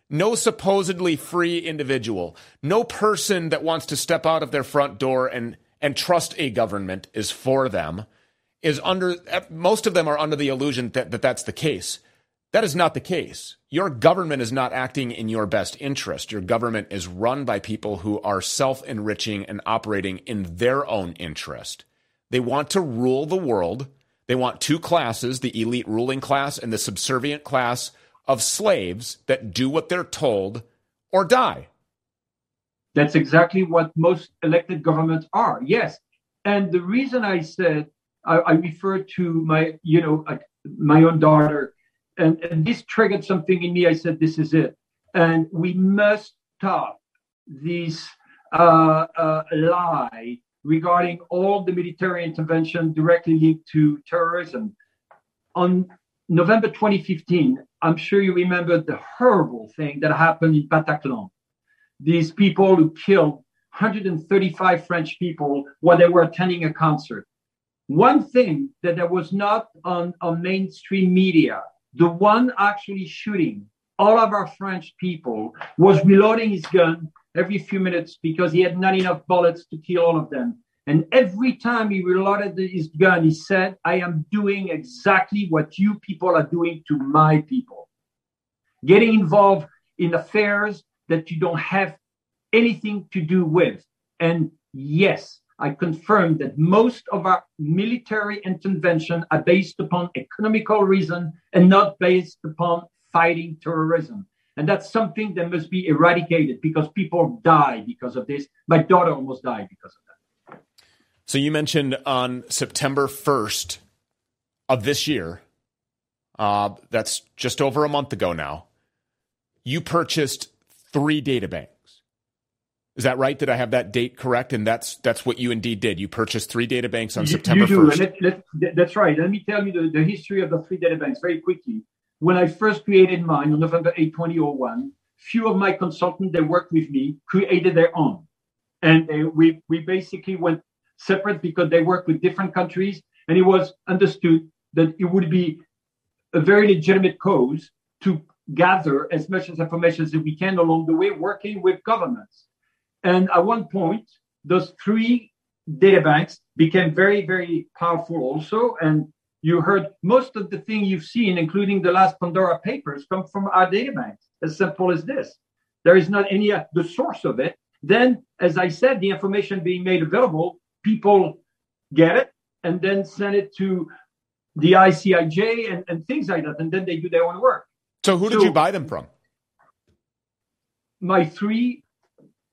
no supposedly free individual, no person that wants to step out of their front door and, and trust a government is for them, is under, most of them are under the illusion that, that that's the case. That is not the case. Your government is not acting in your best interest. Your government is run by people who are self enriching and operating in their own interest. They want to rule the world. They want two classes the elite ruling class and the subservient class of slaves that do what they're told or die. That's exactly what most elected governments are. Yes. And the reason I said I, I refer to my, you know, my own daughter, and, and this triggered something in me. I said, this is it. And we must stop this uh, uh, lie regarding all the military intervention directly linked to terrorism. On November 2015, I'm sure you remember the horrible thing that happened in Bataclan. These people who killed 135 French people while they were attending a concert. One thing that there was not on, on mainstream media, the one actually shooting all of our French people was reloading his gun every few minutes because he had not enough bullets to kill all of them. And every time he reloaded his gun, he said, I am doing exactly what you people are doing to my people. Getting involved in affairs that you don't have anything to do with. And yes, I confirm that most of our military intervention are based upon economical reason and not based upon fighting terrorism. And that's something that must be eradicated because people die because of this. My daughter almost died because of that. So you mentioned on September 1st of this year, uh, that's just over a month ago now, you purchased three data banks. Is that right? Did I have that date correct? And that's that's what you indeed did. You purchased three data banks on you, September you do. 1st. Let, let, that's right. Let me tell you the, the history of the three data banks very quickly. When I first created mine on November 8, 2001, few of my consultants that worked with me created their own. And they, we, we basically went separate because they work with different countries. And it was understood that it would be a very legitimate cause to gather as much as information as we can along the way, working with governments. And at one point, those three data banks became very, very powerful also. And you heard most of the thing you've seen, including the last Pandora papers, come from our data banks. As simple as this. There is not any uh, the source of it. Then, as I said, the information being made available people get it and then send it to the ICIJ and, and things like that, and then they do their own work. So, who so, did you buy them from? My three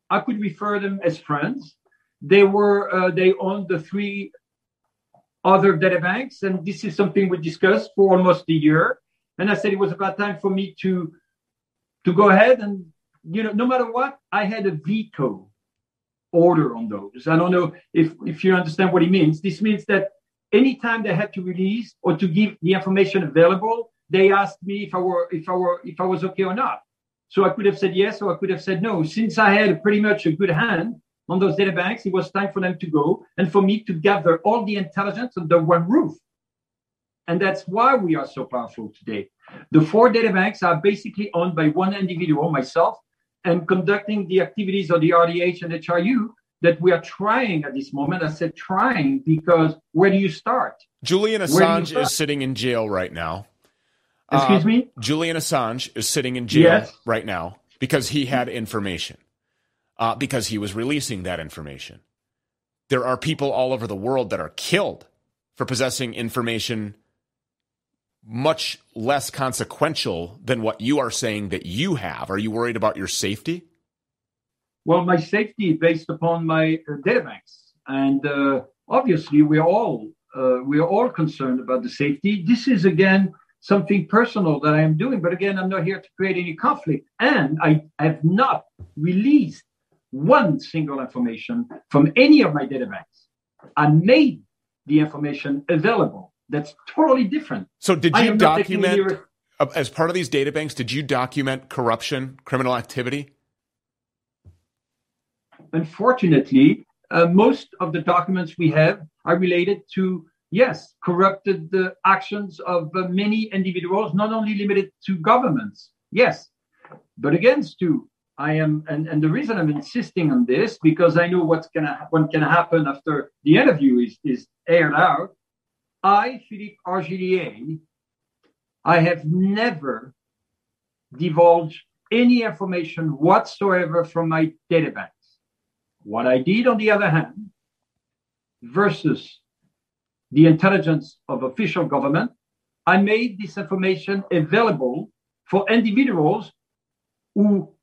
I could refer them as friends. They were uh, they owned the three other data banks, and this is something we discussed for almost a year. And I said it was about time for me to to go ahead and you know no matter what, I had a veto order on those. I don't know if if you understand what it means. This means that anytime they had to release or to give the information available, they asked me if I were if I were if I was okay or not. So I could have said yes or I could have said no. Since I had pretty much a good hand on those data banks, it was time for them to go and for me to gather all the intelligence under one roof. And that's why we are so powerful today. The four data banks are basically owned by one individual, myself, and conducting the activities of the RDH and HRU that we are trying at this moment. I said trying because where do you start? Julian Assange start? is sitting in jail right now. Excuse uh, me? Julian Assange is sitting in jail yes. right now because he had information, uh, because he was releasing that information. There are people all over the world that are killed for possessing information much less consequential than what you are saying that you have. Are you worried about your safety? Well, my safety based upon my uh, data banks, and uh, obviously we are all uh, we are all concerned about the safety. This is again something personal that I am doing. But again, I'm not here to create any conflict. And I have not released one single information from any of my data banks. I made the information available. That's totally different. So did you document as part of these data banks, did you document corruption, criminal activity? Unfortunately, uh, most of the documents we have are related to yes, corrupted the actions of uh, many individuals, not only limited to governments, yes, but against too. I am, and, and the reason I'm insisting on this because I know what's gonna what can happen after the interview is is aired out. I, Philippe Argillier, I have never divulged any information whatsoever from my data banks. What I did, on the other hand, versus the intelligence of official government, I made this information available for individuals who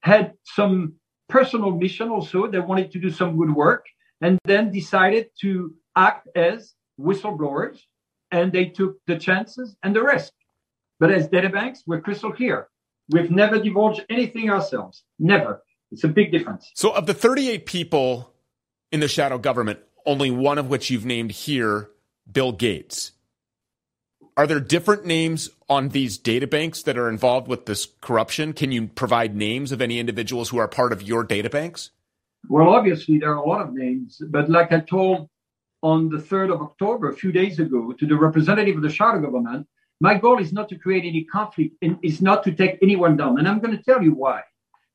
had some personal mission also. They wanted to do some good work and then decided to act as whistleblowers and they took the chances and the risk. But as data banks, we're crystal clear. We've never divulged anything ourselves. Never. It's a big difference. So, of the 38 people in the shadow government, only one of which you've named here, Bill Gates. Are there different names on these databanks that are involved with this corruption? Can you provide names of any individuals who are part of your databanks? Well, obviously, there are a lot of names, but like I told on the 3rd of October, a few days ago, to the representative of the shadow government, my goal is not to create any conflict and is not to take anyone down. And I'm going to tell you why.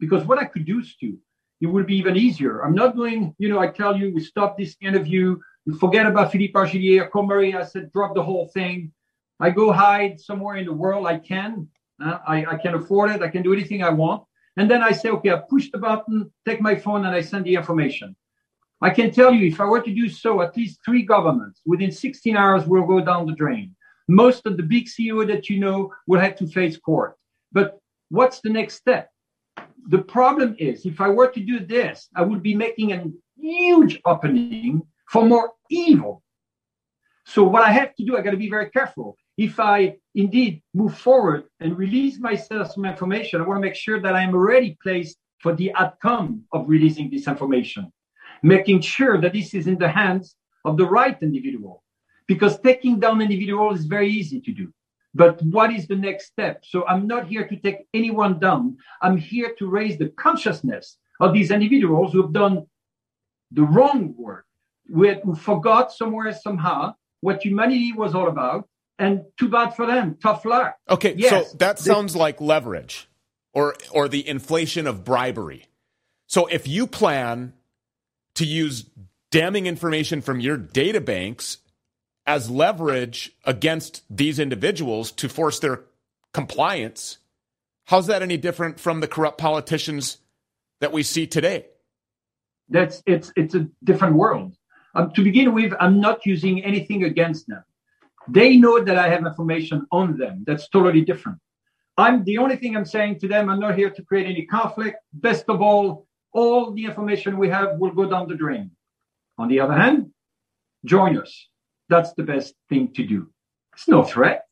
Because what I could do, Stu, it would be even easier. I'm not doing, you know, I tell you, we stop this interview, you forget about Philippe Argillier, Comrie. I said, drop the whole thing. I go hide somewhere in the world I can. Uh, I, I can afford it. I can do anything I want. And then I say, okay, I push the button, take my phone, and I send the information. I can tell you, if I were to do so, at least three governments within 16 hours will go down the drain. Most of the big CEO that you know will have to face court. But what's the next step? The problem is, if I were to do this, I would be making a huge opening for more evil. So what I have to do, I got to be very careful. If I indeed move forward and release myself some information, I want to make sure that I'm already placed for the outcome of releasing this information, making sure that this is in the hands of the right individual. Because taking down individual is very easy to do. But what is the next step? So I'm not here to take anyone down. I'm here to raise the consciousness of these individuals who have done the wrong work, we, we forgot somewhere somehow what humanity was all about, and too bad for them. Tough luck. Okay, yes, so that sounds like leverage, or or the inflation of bribery. So if you plan to use damning information from your data banks as leverage against these individuals to force their compliance, how's that any different from the corrupt politicians that we see today? That's it's it's a different world. Um, to begin with, I'm not using anything against them. They know that I have information on them. That's totally different. I'm the only thing I'm saying to them. I'm not here to create any conflict. Best of all, all the information we have will go down the drain. On the other hand, join us. That's the best thing to do. It's no threat.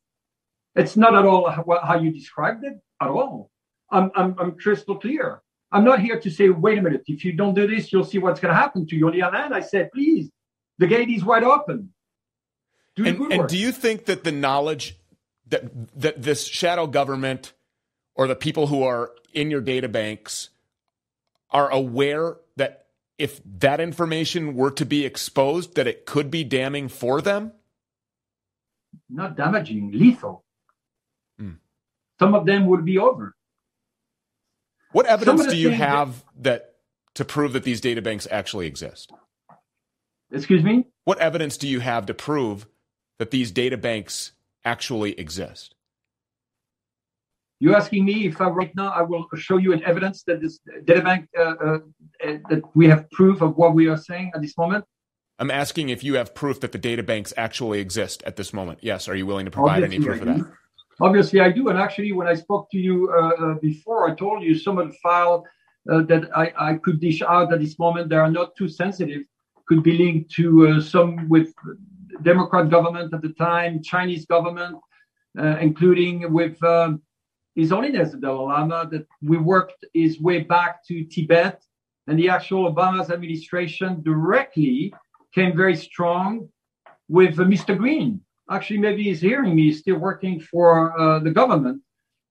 It's not at all how you described it at all. I'm, I'm, I'm crystal clear. I'm not here to say, wait a minute, if you don't do this, you'll see what's going to happen to you. On the other hand, I said, please, the gate is wide open. Do and, and do you think that the knowledge that that this shadow government or the people who are in your data banks are aware that if that information were to be exposed, that it could be damning for them? Not damaging, lethal. Hmm. Some of them would be over. What evidence do you have that, that to prove that these data banks actually exist? Excuse me? What evidence do you have to prove that these data banks actually exist? You're asking me if I, right now I will show you an evidence that this data bank uh, uh, that we have proof of what we are saying at this moment. I'm asking if you have proof that the data banks actually exist at this moment. Yes. Are you willing to provide Obviously, any proof of that? Obviously, I do. And actually, when I spoke to you uh, uh before, I told you some of the file uh, that I, I, could dish out at this moment. They are not too sensitive. Could be linked to uh, some with Democrat government at the time, Chinese government, including with. Um, his Holiness the Dalai Lama that we worked his way back to Tibet, and the actual Obama's administration directly came very strong with uh, Mr. Green. Actually, maybe he's hearing me, he's still working for uh, the government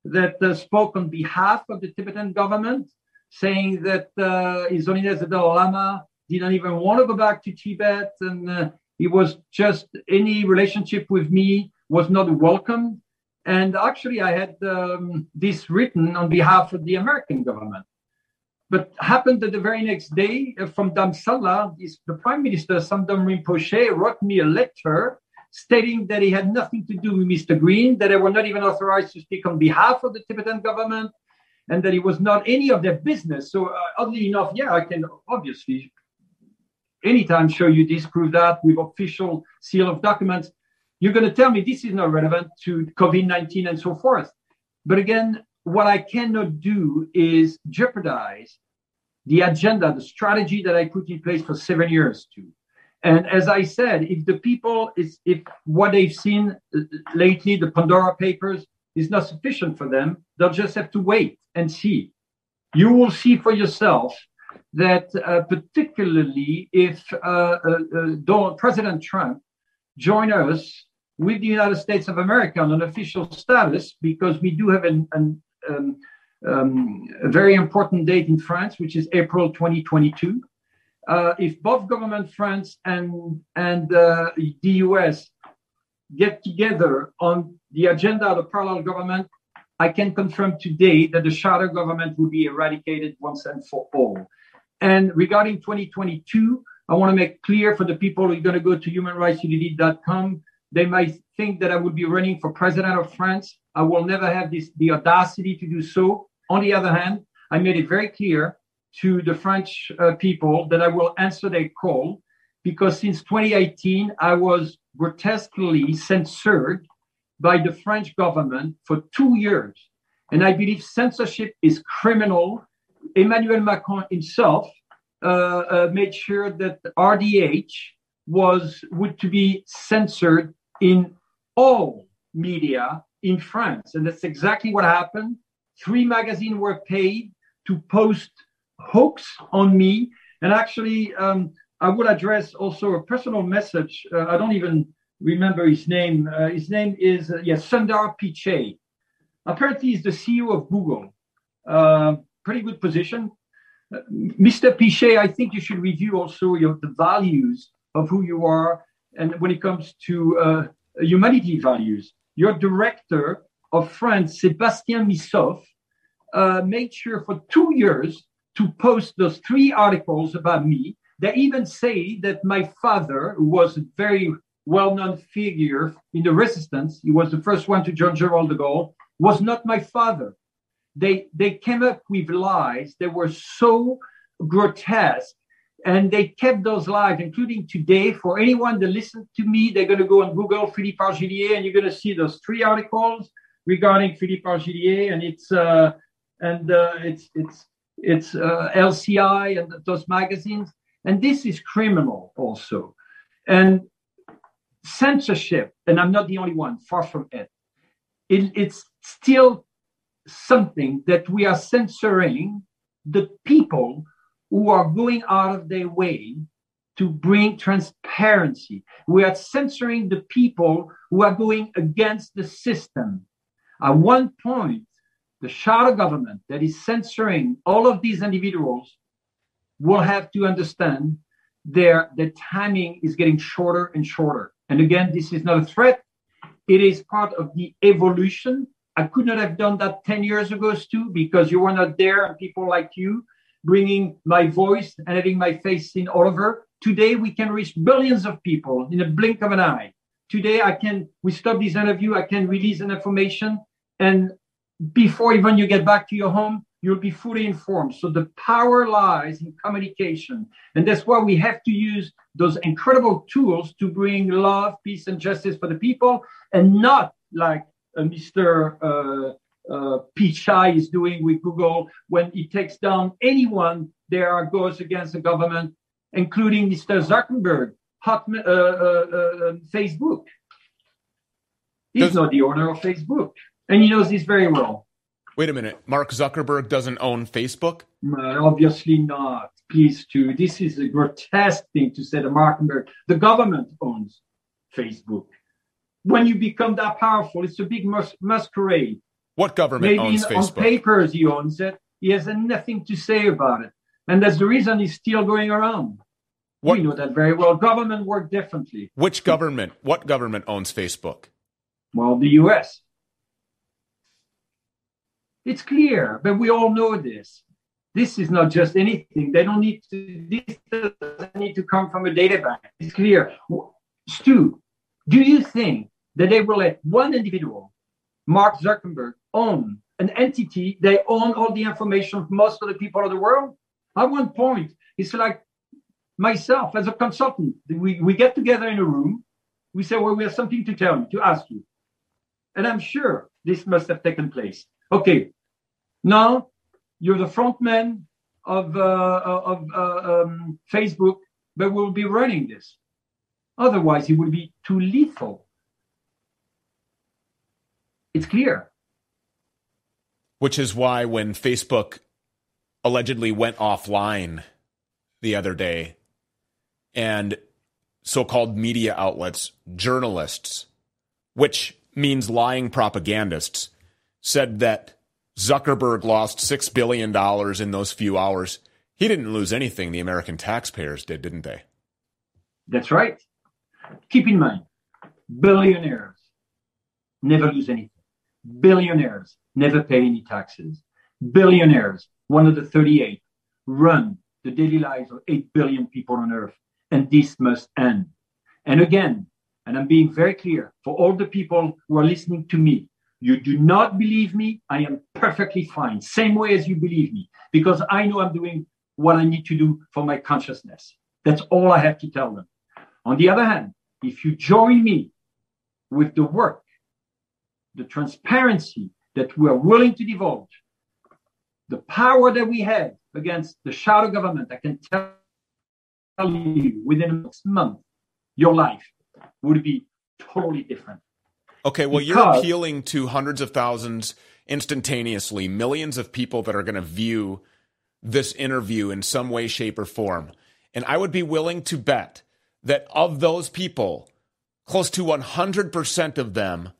that uh, spoke on behalf of the Tibetan government, saying that uh, His Holiness the Dalai Lama didn't even want to go back to Tibet, and uh, he was just any relationship with me was not welcome and actually, I had um, this written on behalf of the American government. But happened that the very next day uh, from Dharamsala, the Prime Minister, Samdhong Rinpoche, wrote me a letter stating that he had nothing to do with Mr. Green, that they were not even authorized to speak on behalf of the Tibetan government, and that it was not any of their business. So, uh, oddly enough, yeah, I can obviously anytime show you this, prove that with official seal of documents. You're going to tell me this is not relevant to COVID 19 and so forth. But again, what I cannot do is jeopardize the agenda, the strategy that I put in place for seven years too. And as I said, if the people is if what they've seen lately, the Pandora Papers, is not sufficient for them, they'll just have to wait and see. You will see for yourself that, uh, particularly if uh, uh, uh President Trump join us with the United States of America on an official status because we do have an, an um, um, a very important date in France, which is April 2022. Uh, if both government, France and and uh, the US, get together on the agenda of the parallel government, I can confirm today that the shadow government will be eradicated once and for all. And regarding 2022, I want to make clear for the people who are going to go to humanrightsunity.com they might think that I would be running for president of France. I will never have this, the audacity to do so. On the other hand, I made it very clear to the French uh, people that I will answer their call because since 2018, I was grotesquely censored by the French government for two years. And I believe censorship is criminal. Emmanuel Macron himself uh, uh, made sure that RDH was would to be censored in all media in France. And that's exactly what happened. Three magazines were paid to post hoax on me. And actually, um, I would address also a personal message. Uh, I don't even remember his name. Uh, his name is, uh, yes, Sundar Pichai. Apparently, he's the CEO of Google. Uh, pretty good position. Uh, Mr. Pichai, I think you should review also your, the values of who you are and when it comes to uh, humanity values. Your director of France, Sébastien Missoffe, uh, made sure for two years to post those three articles about me. They even say that my father, who was a very well-known figure in the resistance, he was the first one to join General de Gaulle, was not my father. They they came up with lies that were so grotesque and they kept those live, including today. For anyone that listens to me, they're going to go on Google Philippe Argillier, and you're going to see those three articles regarding Philippe Argillier, and it's uh, and uh, it's it's it's uh, LCI and those magazines. And this is criminal also. And censorship, and I'm not the only one, far from it, it it's still something that we are censoring the people who are going out of their way to bring transparency. We are censoring the people who are going against the system. At one point, the shadow government that is censoring all of these individuals will have to understand their the timing is getting shorter and shorter. And again, this is not a threat. It is part of the evolution. I could not have done that 10 years ago, Stu, because you were not there and people like you bringing my voice and having my face seen all over. Today, we can reach billions of people in a blink of an eye. Today, I can, we stop this interview, I can release an information and before even you get back to your home, you'll be fully informed. So the power lies in communication. And that's why we have to use those incredible tools to bring love, peace, and justice for the people, and not like uh, Mr. Uh, uh, Shy is doing with Google when he takes down anyone there goes against the government, including Mr. Zuckerberg, Hot, uh, uh, uh, Facebook. He's Does, not the owner of Facebook. And he knows this very well. Wait a minute. Mark Zuckerberg doesn't own Facebook? Obviously not. Please, too. This is a grotesque thing to say to Markenberg. The government owns Facebook. When you become that powerful, it's a big mas- masquerade. What government Maybe owns in, Facebook? On papers, he owns it. He has nothing to say about it. And that's the reason he's still going around. What? We know that very well. Government work differently. Which government? What government owns Facebook? Well, the U.S. It's clear, but we all know this. This is not just anything. They don't need to, this doesn't need to come from a data bank. It's clear. Stu, do you think that they will let one individual, Mark Zuckerberg, own an entity? They own all the information of most of the people of the world? At one point, it's like myself as a consultant. We, we get together in a room. We say, well, we have something to tell you, to ask you. And I'm sure this must have taken place. Okay, now you're the front man of, uh, of uh, um, Facebook, but we'll be running this. Otherwise, it would be too lethal. It's clear. Which is why when Facebook allegedly went offline the other day and so called media outlets, journalists, which means lying propagandists, said that Zuckerberg lost $6 billion in those few hours. He didn't lose anything. The American taxpayers did, didn't they? That's right. Keep in mind, billionaires never lose anything. Billionaires never pay any taxes. Billionaires, one of the 38, run the daily lives of 8 billion people on earth. And this must end. And again, and I'm being very clear for all the people who are listening to me, you do not believe me, I am perfectly fine. Same way as you believe me, because I know I'm doing what I need to do for my consciousness. That's all I have to tell them. On the other hand, if you join me with the work, the transparency that we are willing to divulge, the power that we have against the shadow government, I can tell you within a next month, your life would be totally different. Okay, well, because, you're appealing to hundreds of thousands instantaneously, millions of people that are going to view this interview in some way, shape, or form. And I would be willing to bet that of those people, close to 100% of them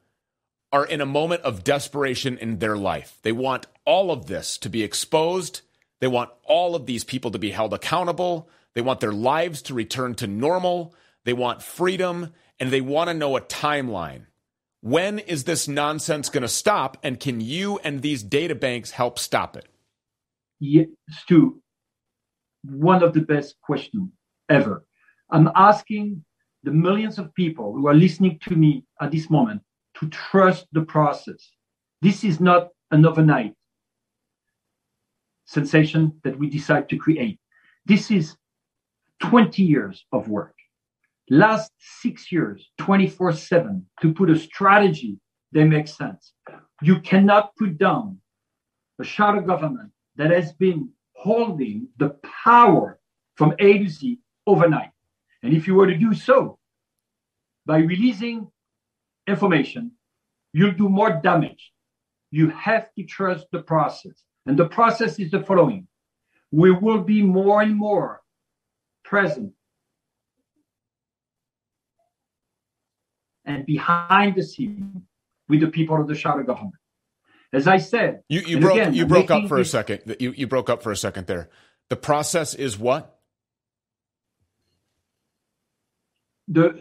are in a moment of desperation in their life. They want all of this to be exposed. They want all of these people to be held accountable. They want their lives to return to normal. They want freedom and they want to know a timeline. When is this nonsense going to stop? And can you and these data banks help stop it? Yes, Stu, one of the best questions ever. I'm asking the millions of people who are listening to me at this moment to trust the process. This is not an overnight sensation that we decide to create. This is 20 years of work last six years, 24 7, to put a strategy that makes sense. You cannot put down a shadow government that has been holding the power from A to Z overnight. And if you were to do so by releasing information, you'll do more damage. You have to trust the process. And the process is the following we will be more and more present and behind the scene with the people of the shadow government. As I said, you, you broke again, you broke up for a second. You you broke up for a second there. The process is what? The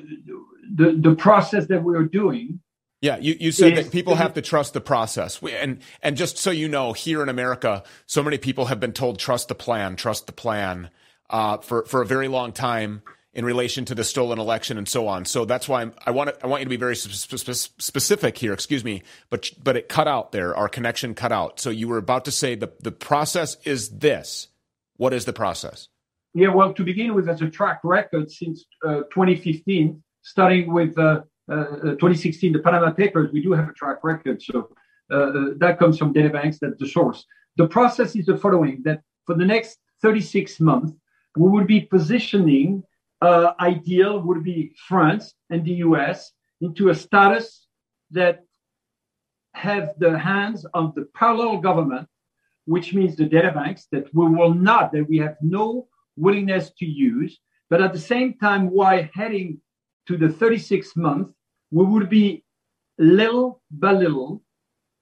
the the process that we are doing yeah, you, you said that people have to trust the process. And and just so you know, here in America, so many people have been told trust the plan, trust the plan, uh, for for a very long time in relation to the stolen election and so on. So that's why I'm, i want to, I want you to be very specific here. Excuse me, but but it cut out there. Our connection cut out. So you were about to say the the process is this. What is the process? Yeah, well, to begin with, as a track record since uh, 2015, starting with. Uh, uh, 2016, the Panama Papers, we do have a track record. So uh, uh, that comes from DataBanks, that's the source. The process is the following that for the next 36 months, we will be positioning uh, ideal would be France and the US into a status that have the hands of the parallel government, which means the data banks that we will not, that we have no willingness to use. But at the same time, while heading to the 36 month, we would be little by little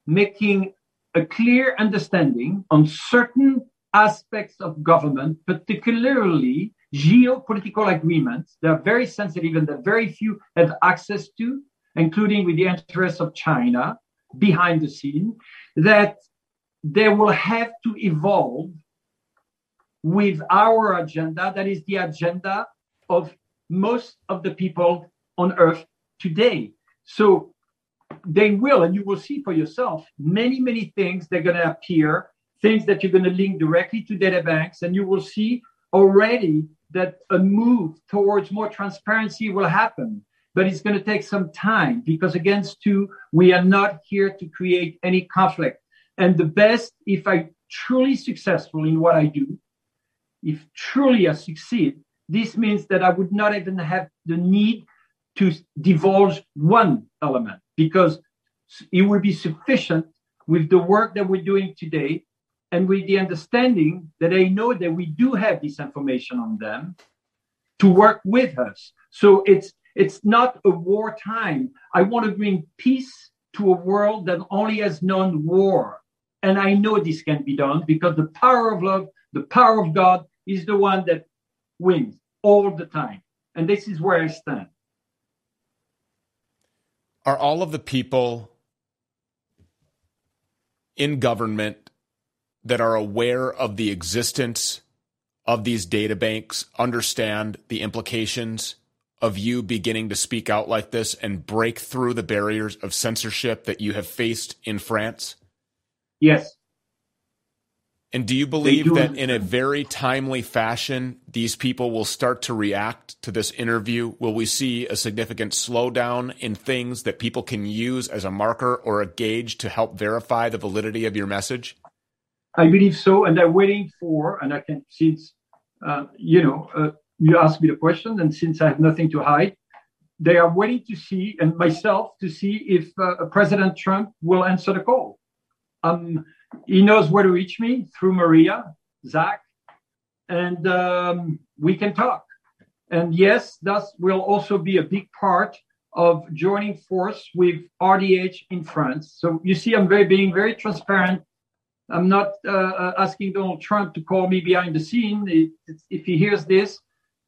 making a clear understanding on certain aspects of government, particularly geopolitical agreements. That are very sensitive and that very few have access to, including with the interests of China behind the scene, that they will have to evolve with our agenda, that is the agenda of most of the people on earth today. So they will, and you will see for yourself, many, many things that are going to appear, things that you're going to link directly to data banks, and you will see already that a move towards more transparency will happen. But it's going to take some time because, against two, we are not here to create any conflict. And the best, if I truly successful in what I do, if truly I succeed, this means that I would not even have the need to divulge one element because it will be sufficient with the work that we're doing today and with the understanding that I know that we do have this information on them to work with us. So it's it's not a wartime. I want to bring peace to a world that only has known war. And I know this can be done because the power of love, the power of God is the one that wins all the time. And this is where I stand are all of the people in government that are aware of the existence of these data banks understand the implications of you beginning to speak out like this and break through the barriers of censorship that you have faced in France? Yes. And do you believe that in a very timely fashion, these people will start to react to this interview? Will we see a significant slowdown in things that people can use as a marker or a gauge to help verify the validity of your message? I believe so. And I'm waiting for, and I can, since, uh, you know, uh, you asked me the question, and since I have nothing to hide, they are waiting to see, and myself to see if uh, President Trump will answer the call. Um, he knows where to reach me through Maria, Zack, and um, we can talk. And yes, that will also be a big part of joining force with RDH in France. So you see, I'm very being very transparent. I'm not uh, asking Donald Trump to call me behind the scene. If he hears this,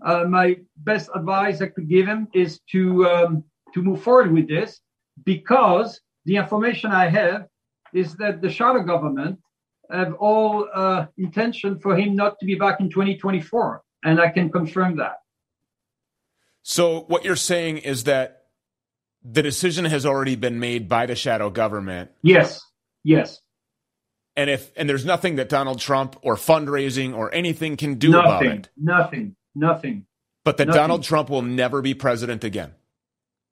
uh, my best advice I could give him is to um, to move forward with this because the information I have is that the shadow government have all uh, intention for him not to be back in 2024, and I can confirm that. So what you're saying is that the decision has already been made by the shadow government. Yes. Yes. And if and there's nothing that Donald Trump or fundraising or anything can do nothing, about it. Nothing. Nothing. But that nothing. Donald Trump will never be president again.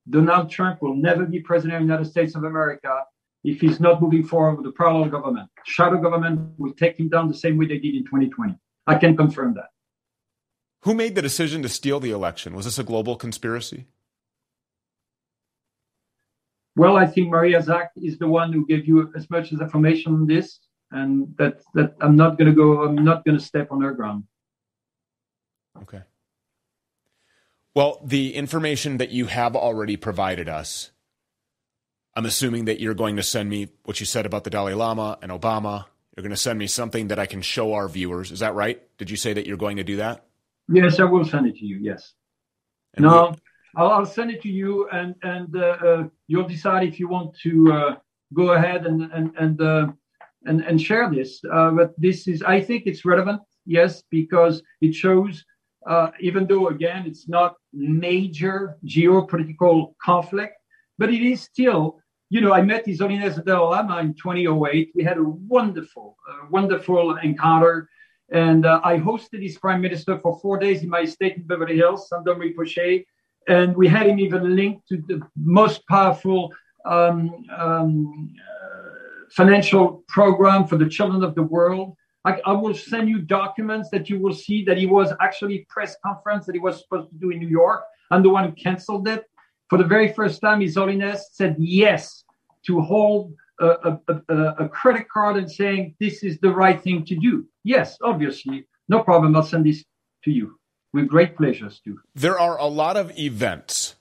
Donald Trump will never be president of the United States of America if he's not moving forward with the parallel government. Shadow government will take him down the same way they did in 2020. I can confirm that. Who made the decision to steal the election? Was this a global conspiracy? Well, I think Maria Zack is the one who gave you as much as information on this, and that that I'm not going to go. I'm not going to step on her ground. Okay. Well, the information that you have already provided us, I'm assuming that you're going to send me what you said about the Dalai Lama and Obama. You're going to send me something that I can show our viewers. Is that right? Did you say that you're going to do that? Yes, I will send it to you. Yes. And no, we- I'll, I'll, send it to you, and and uh, uh, you'll decide if you want to uh, go ahead and and and uh, and, and share this. Uh, but this is, I think, it's relevant. Yes, because it shows, uh, even though again it's not major geopolitical conflict, but it is still. You know, I met His Holiness the Dalai Lama in 2008. We had a wonderful, wonderful encounter. And uh, I hosted his prime minister for four days in my estate in Beverly Hills, Samdhong Rinpoche. And we had him even linked to the most powerful um, um, uh, financial program for the children of the world. I, I, will send you documents that you will see that he was actually press conference that he was supposed to do in New York. I'm the one who canceled it. For the very first time, His Holiness said yes to hold a, a, a, credit card and saying this is the right thing to do. Yes, obviously, no problem. I'll send this to you with great pleasure, Stu. There are a lot of events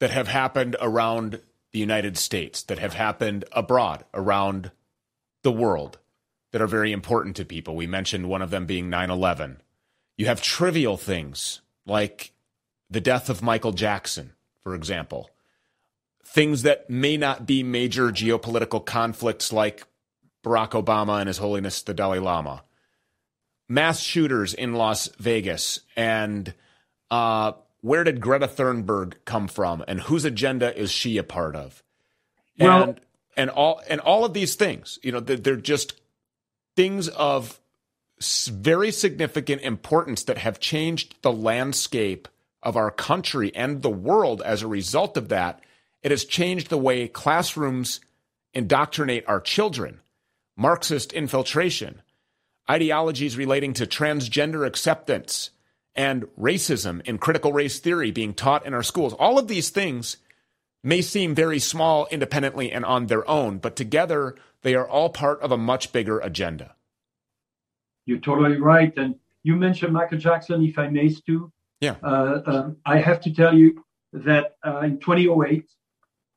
that have happened around the United States, that have happened abroad, around the world, that are very important to people. We mentioned one of them being 9 11. You have trivial things like the death of Michael Jackson, for example things that may not be major geopolitical conflicts like Barack Obama and His Holiness the Dalai Lama, mass shooters in Las Vegas, and uh, where did Greta Thunberg come from, and whose agenda is she a part of? Well, and and all and all of these things, you know, they're, they're just things of very significant importance that have changed the landscape of our country and the world as a result of that it has changed the way classrooms indoctrinate our children, Marxist infiltration, ideologies relating to transgender acceptance, and racism in critical race theory being taught in our schools. All of these things may seem very small independently and on their own, but together they are all part of a much bigger agenda. You're totally right. And you mentioned Michael Jackson, if I may, Stu. Yeah. Uh, um, I have to tell you that uh, in 2008,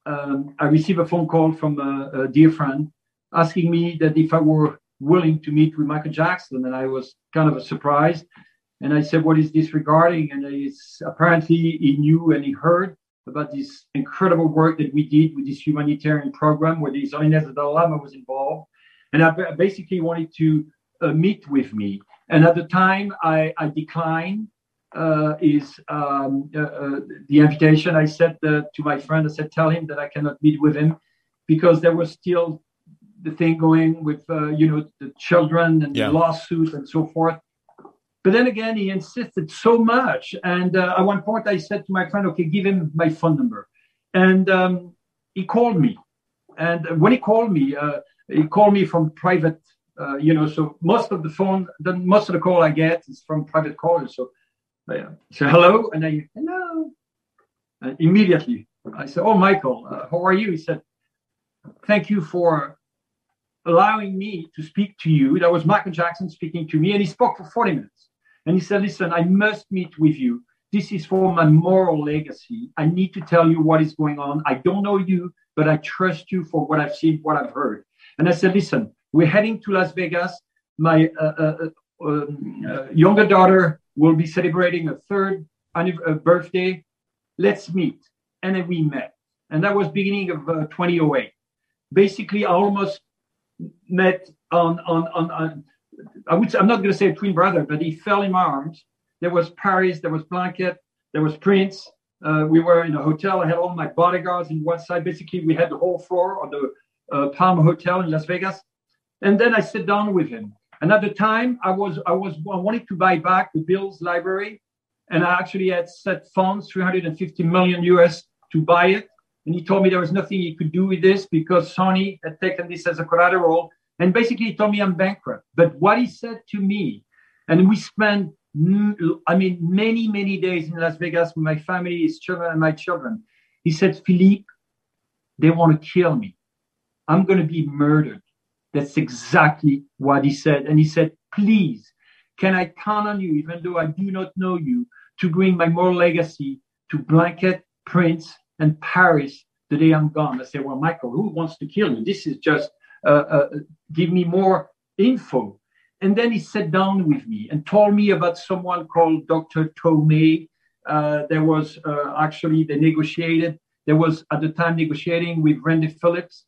um, I received a phone call from a, a, dear friend asking me that if I were willing to meet with Michael Jackson, and I was kind of surprised. And I said, "What is this regarding?" And it's apparently he knew and he heard about this incredible work that we did with this humanitarian program where the His Holiness the Lama was involved, and I basically wanted to uh, meet with me. And at the time, I, I declined is um, uh, uh, the invitation. I said uh, to my friend, I said, tell him that I cannot meet with him because there was still the thing going with, uh, you know, the children and yeah. the lawsuit and so forth. But then again, he insisted so much. And uh, at one point, I said to my friend, okay, give him my phone number. And um, he called me. And when he called me, he called me from private, you know, so most of the phone, the, most of the call I get is from private callers. So I say hello, and I hello. And immediately, I said, "Oh, Michael, uh, how are you?" He said, "Thank you for allowing me to speak to you." That was Michael Jackson speaking to me, and he spoke for 40 minutes. And he said, "Listen, I must meet with you. This is for my moral legacy. I need to tell you what is going on. I don't know you, but I trust you for what I've seen, what I've heard." And I said, "Listen, we're heading to Las Vegas. My uh, uh, uh uh younger daughter will be celebrating a third birthday. Let's meet. And then we met. And that was beginning of uh, 2008. Basically, I almost met on, on, on, on I would say, I'm not going to say twin brother, but he fell in my arms. There was Paris, there was Blanket, there was Prince. Uh, we were in a hotel. I had all my bodyguards in one side. Basically, we had the whole floor of the uh, Palm Hotel in Las Vegas. And then I sit down with him. And at the time, I was I was I wanted to buy back the Beatles library, and I actually had set funds 350 million US to buy it. and he told me there was nothing he could do with this because Sony had taken this as a collateral. And basically, he told me I'm bankrupt. But what he said to me, and we spent, I mean, many, many days in Las Vegas with my family, his children, and my children. He said, Philippe, they want to kill me. I'm going to be murdered. That's exactly what he said. And he said, please, can I count on you, even though I do not know you, to bring my moral legacy to Blanket, Prince, and Paris the day I'm gone. I say, well, Michael, who wants to kill you? This is just uh, uh, give me more info. And then he sat down with me and told me about someone called Dr. Tohme. Uh, there was uh, actually, they negotiated. There was at the time negotiating with Randy Phillips,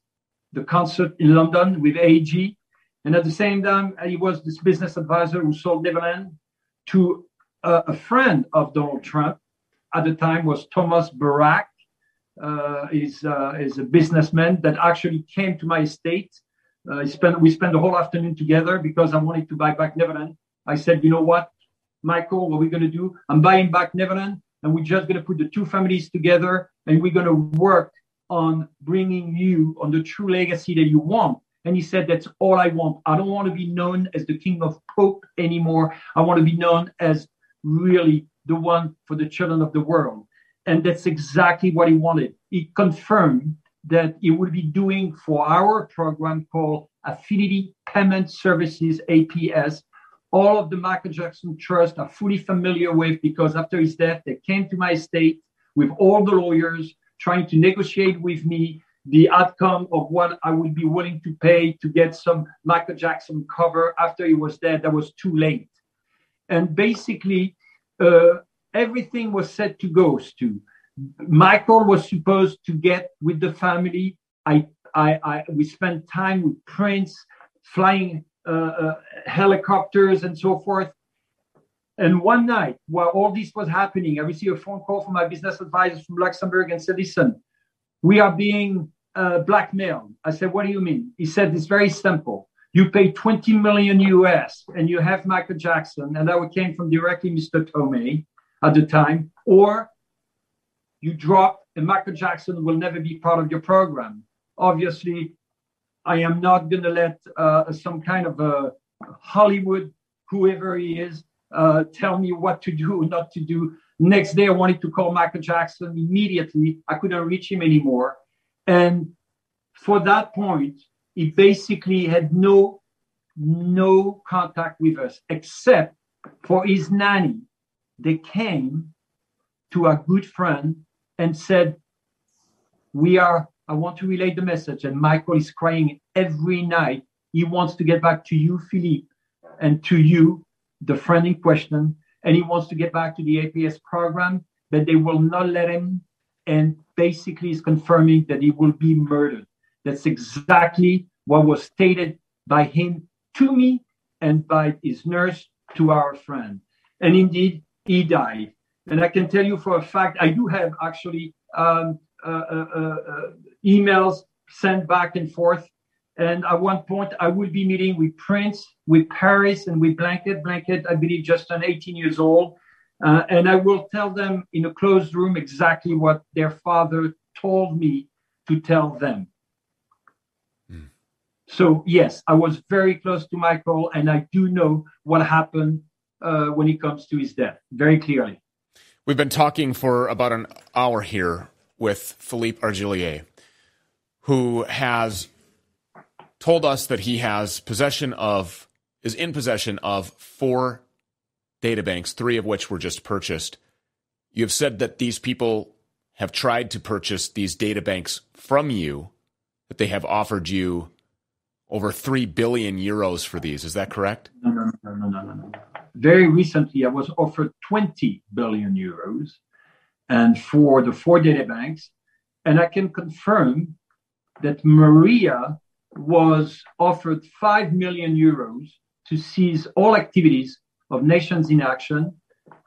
the concert in London with AG. And at the same time, he was this business advisor who sold Neverland to a friend of Donald Trump at the time was Thomas Barrack, uh, is uh, is a businessman that actually came to my estate. Uh, spent, we spent the whole afternoon together because I wanted to buy back Neverland. I said, you know what, Michael, what we're going to do? I'm buying back Neverland, and we're just going to put the two families together, and we're going to work on bringing you on the true legacy that you want. And he said, That's all I want. I don't want to be known as the king of Pope anymore. I want to be known as really the one for the children of the world. And that's exactly what he wanted. He confirmed that he would be doing for our program called Affinity Payment Services, APS. All of the Michael Jackson Trust are fully familiar with because after his death, they came to my estate with all the lawyers trying to negotiate with me the outcome of what I would be willing to pay to get some Michael Jackson cover after he was dead. That was too late. And basically, uh, everything was set to go, Stu. Michael was supposed to get with the family. I, I, I we spent time with Prince, flying uh, uh, helicopters and so forth. And one night, while all this was happening, I received a phone call from my business advisors from Luxembourg and said, "Listen, we are being uh, blackmailed." I said, "What do you mean?" He said, "It's very simple. You pay 20 million US, and you have Michael Jackson, and that came from directly Mr. Tohme." at the time, or you drop and Michael Jackson will never be part of your program. Obviously, I am not going to let uh, some kind of a Hollywood, whoever he is, uh, tell me what to do, not to do. Next day, I wanted to call Michael Jackson immediately. I couldn't reach him anymore. And for that point, he basically had no no contact with us except for his nanny they came to a good friend and said, We are, I want to relay the message. And Michael is crying every night. He wants to get back to you, Philippe, and to you, the friend in question. And he wants to get back to the APS program, but they will not let him. And basically, is confirming that he will be murdered. That's exactly what was stated by him to me and by his nurse to our friend. And indeed, he died. And I can tell you for a fact, I do have actually um, uh, uh, uh, uh, emails sent back and forth. And at one point, I will be meeting with Prince, with Paris, and with Blanket. Blanket, I believe, just turned 18 years old. Uh, and I will tell them in a closed room exactly what their father told me to tell them. Mm. So, yes, I was very close to Michael, and I do know what happened uh, when it comes to his death, very clearly. We've been talking for about an hour here with Philippe Argillier, who has told us that he has possession of, is in possession of four databanks, three of which were just purchased. You have said that these people have tried to purchase these databanks from you, that they have offered you over 3 billion euros for these. Is that correct? No, no, no, no, no, no, no very recently, I was offered 20 billion euros and for the four data banks. And I can confirm that Maria was offered 5 million euros to seize all activities of Nations in Action.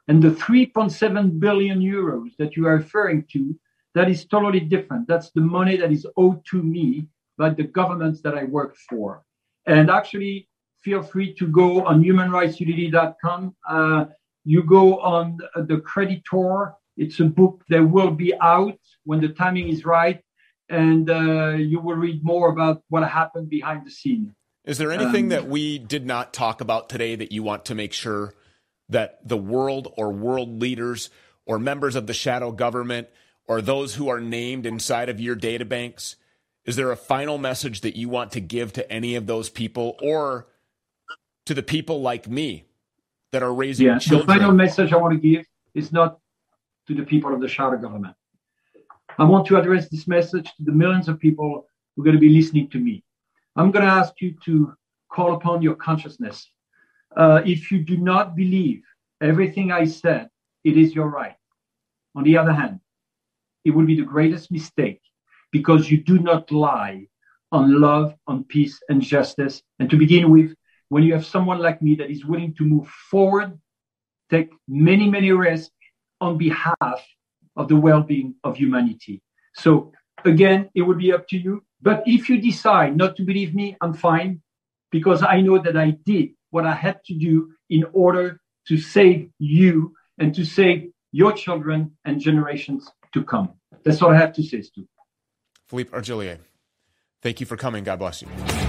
And the 3.7 billion euros that you are referring to, that is totally different. That's the money that is owed to me by the governments that I work for. And actually, feel free to go on humanrightsunity.com. Uh, you go on the creditor It's a book that will be out when the timing is right, and uh, you will read more about what happened behind the scene. Is there anything um, that we did not talk about today that you want to make sure that the world or world leaders or members of the shadow government or those who are named inside of your databanks? Is there a final message that you want to give to any of those people or to the people like me that are raising yeah, children? The final message I want to give is not to the people of the shadow government. I want to address this message to the millions of people who are going to be listening to me. I'm going to ask you to call upon your consciousness. Uh, if you do not believe everything I said, it is your right. On the other hand, it would be the greatest mistake because you do not lie on love, on peace, and justice. And to begin with, when you have someone like me that is willing to move forward, take many, many risks on behalf of the well being of humanity. So, again, it will be up to you. But if you decide not to believe me, I'm fine because I know that I did what I had to do in order to save you and to save your children and generations to come. That's all I have to say, Stu. Philippe Argillier, thank you for coming. God bless you.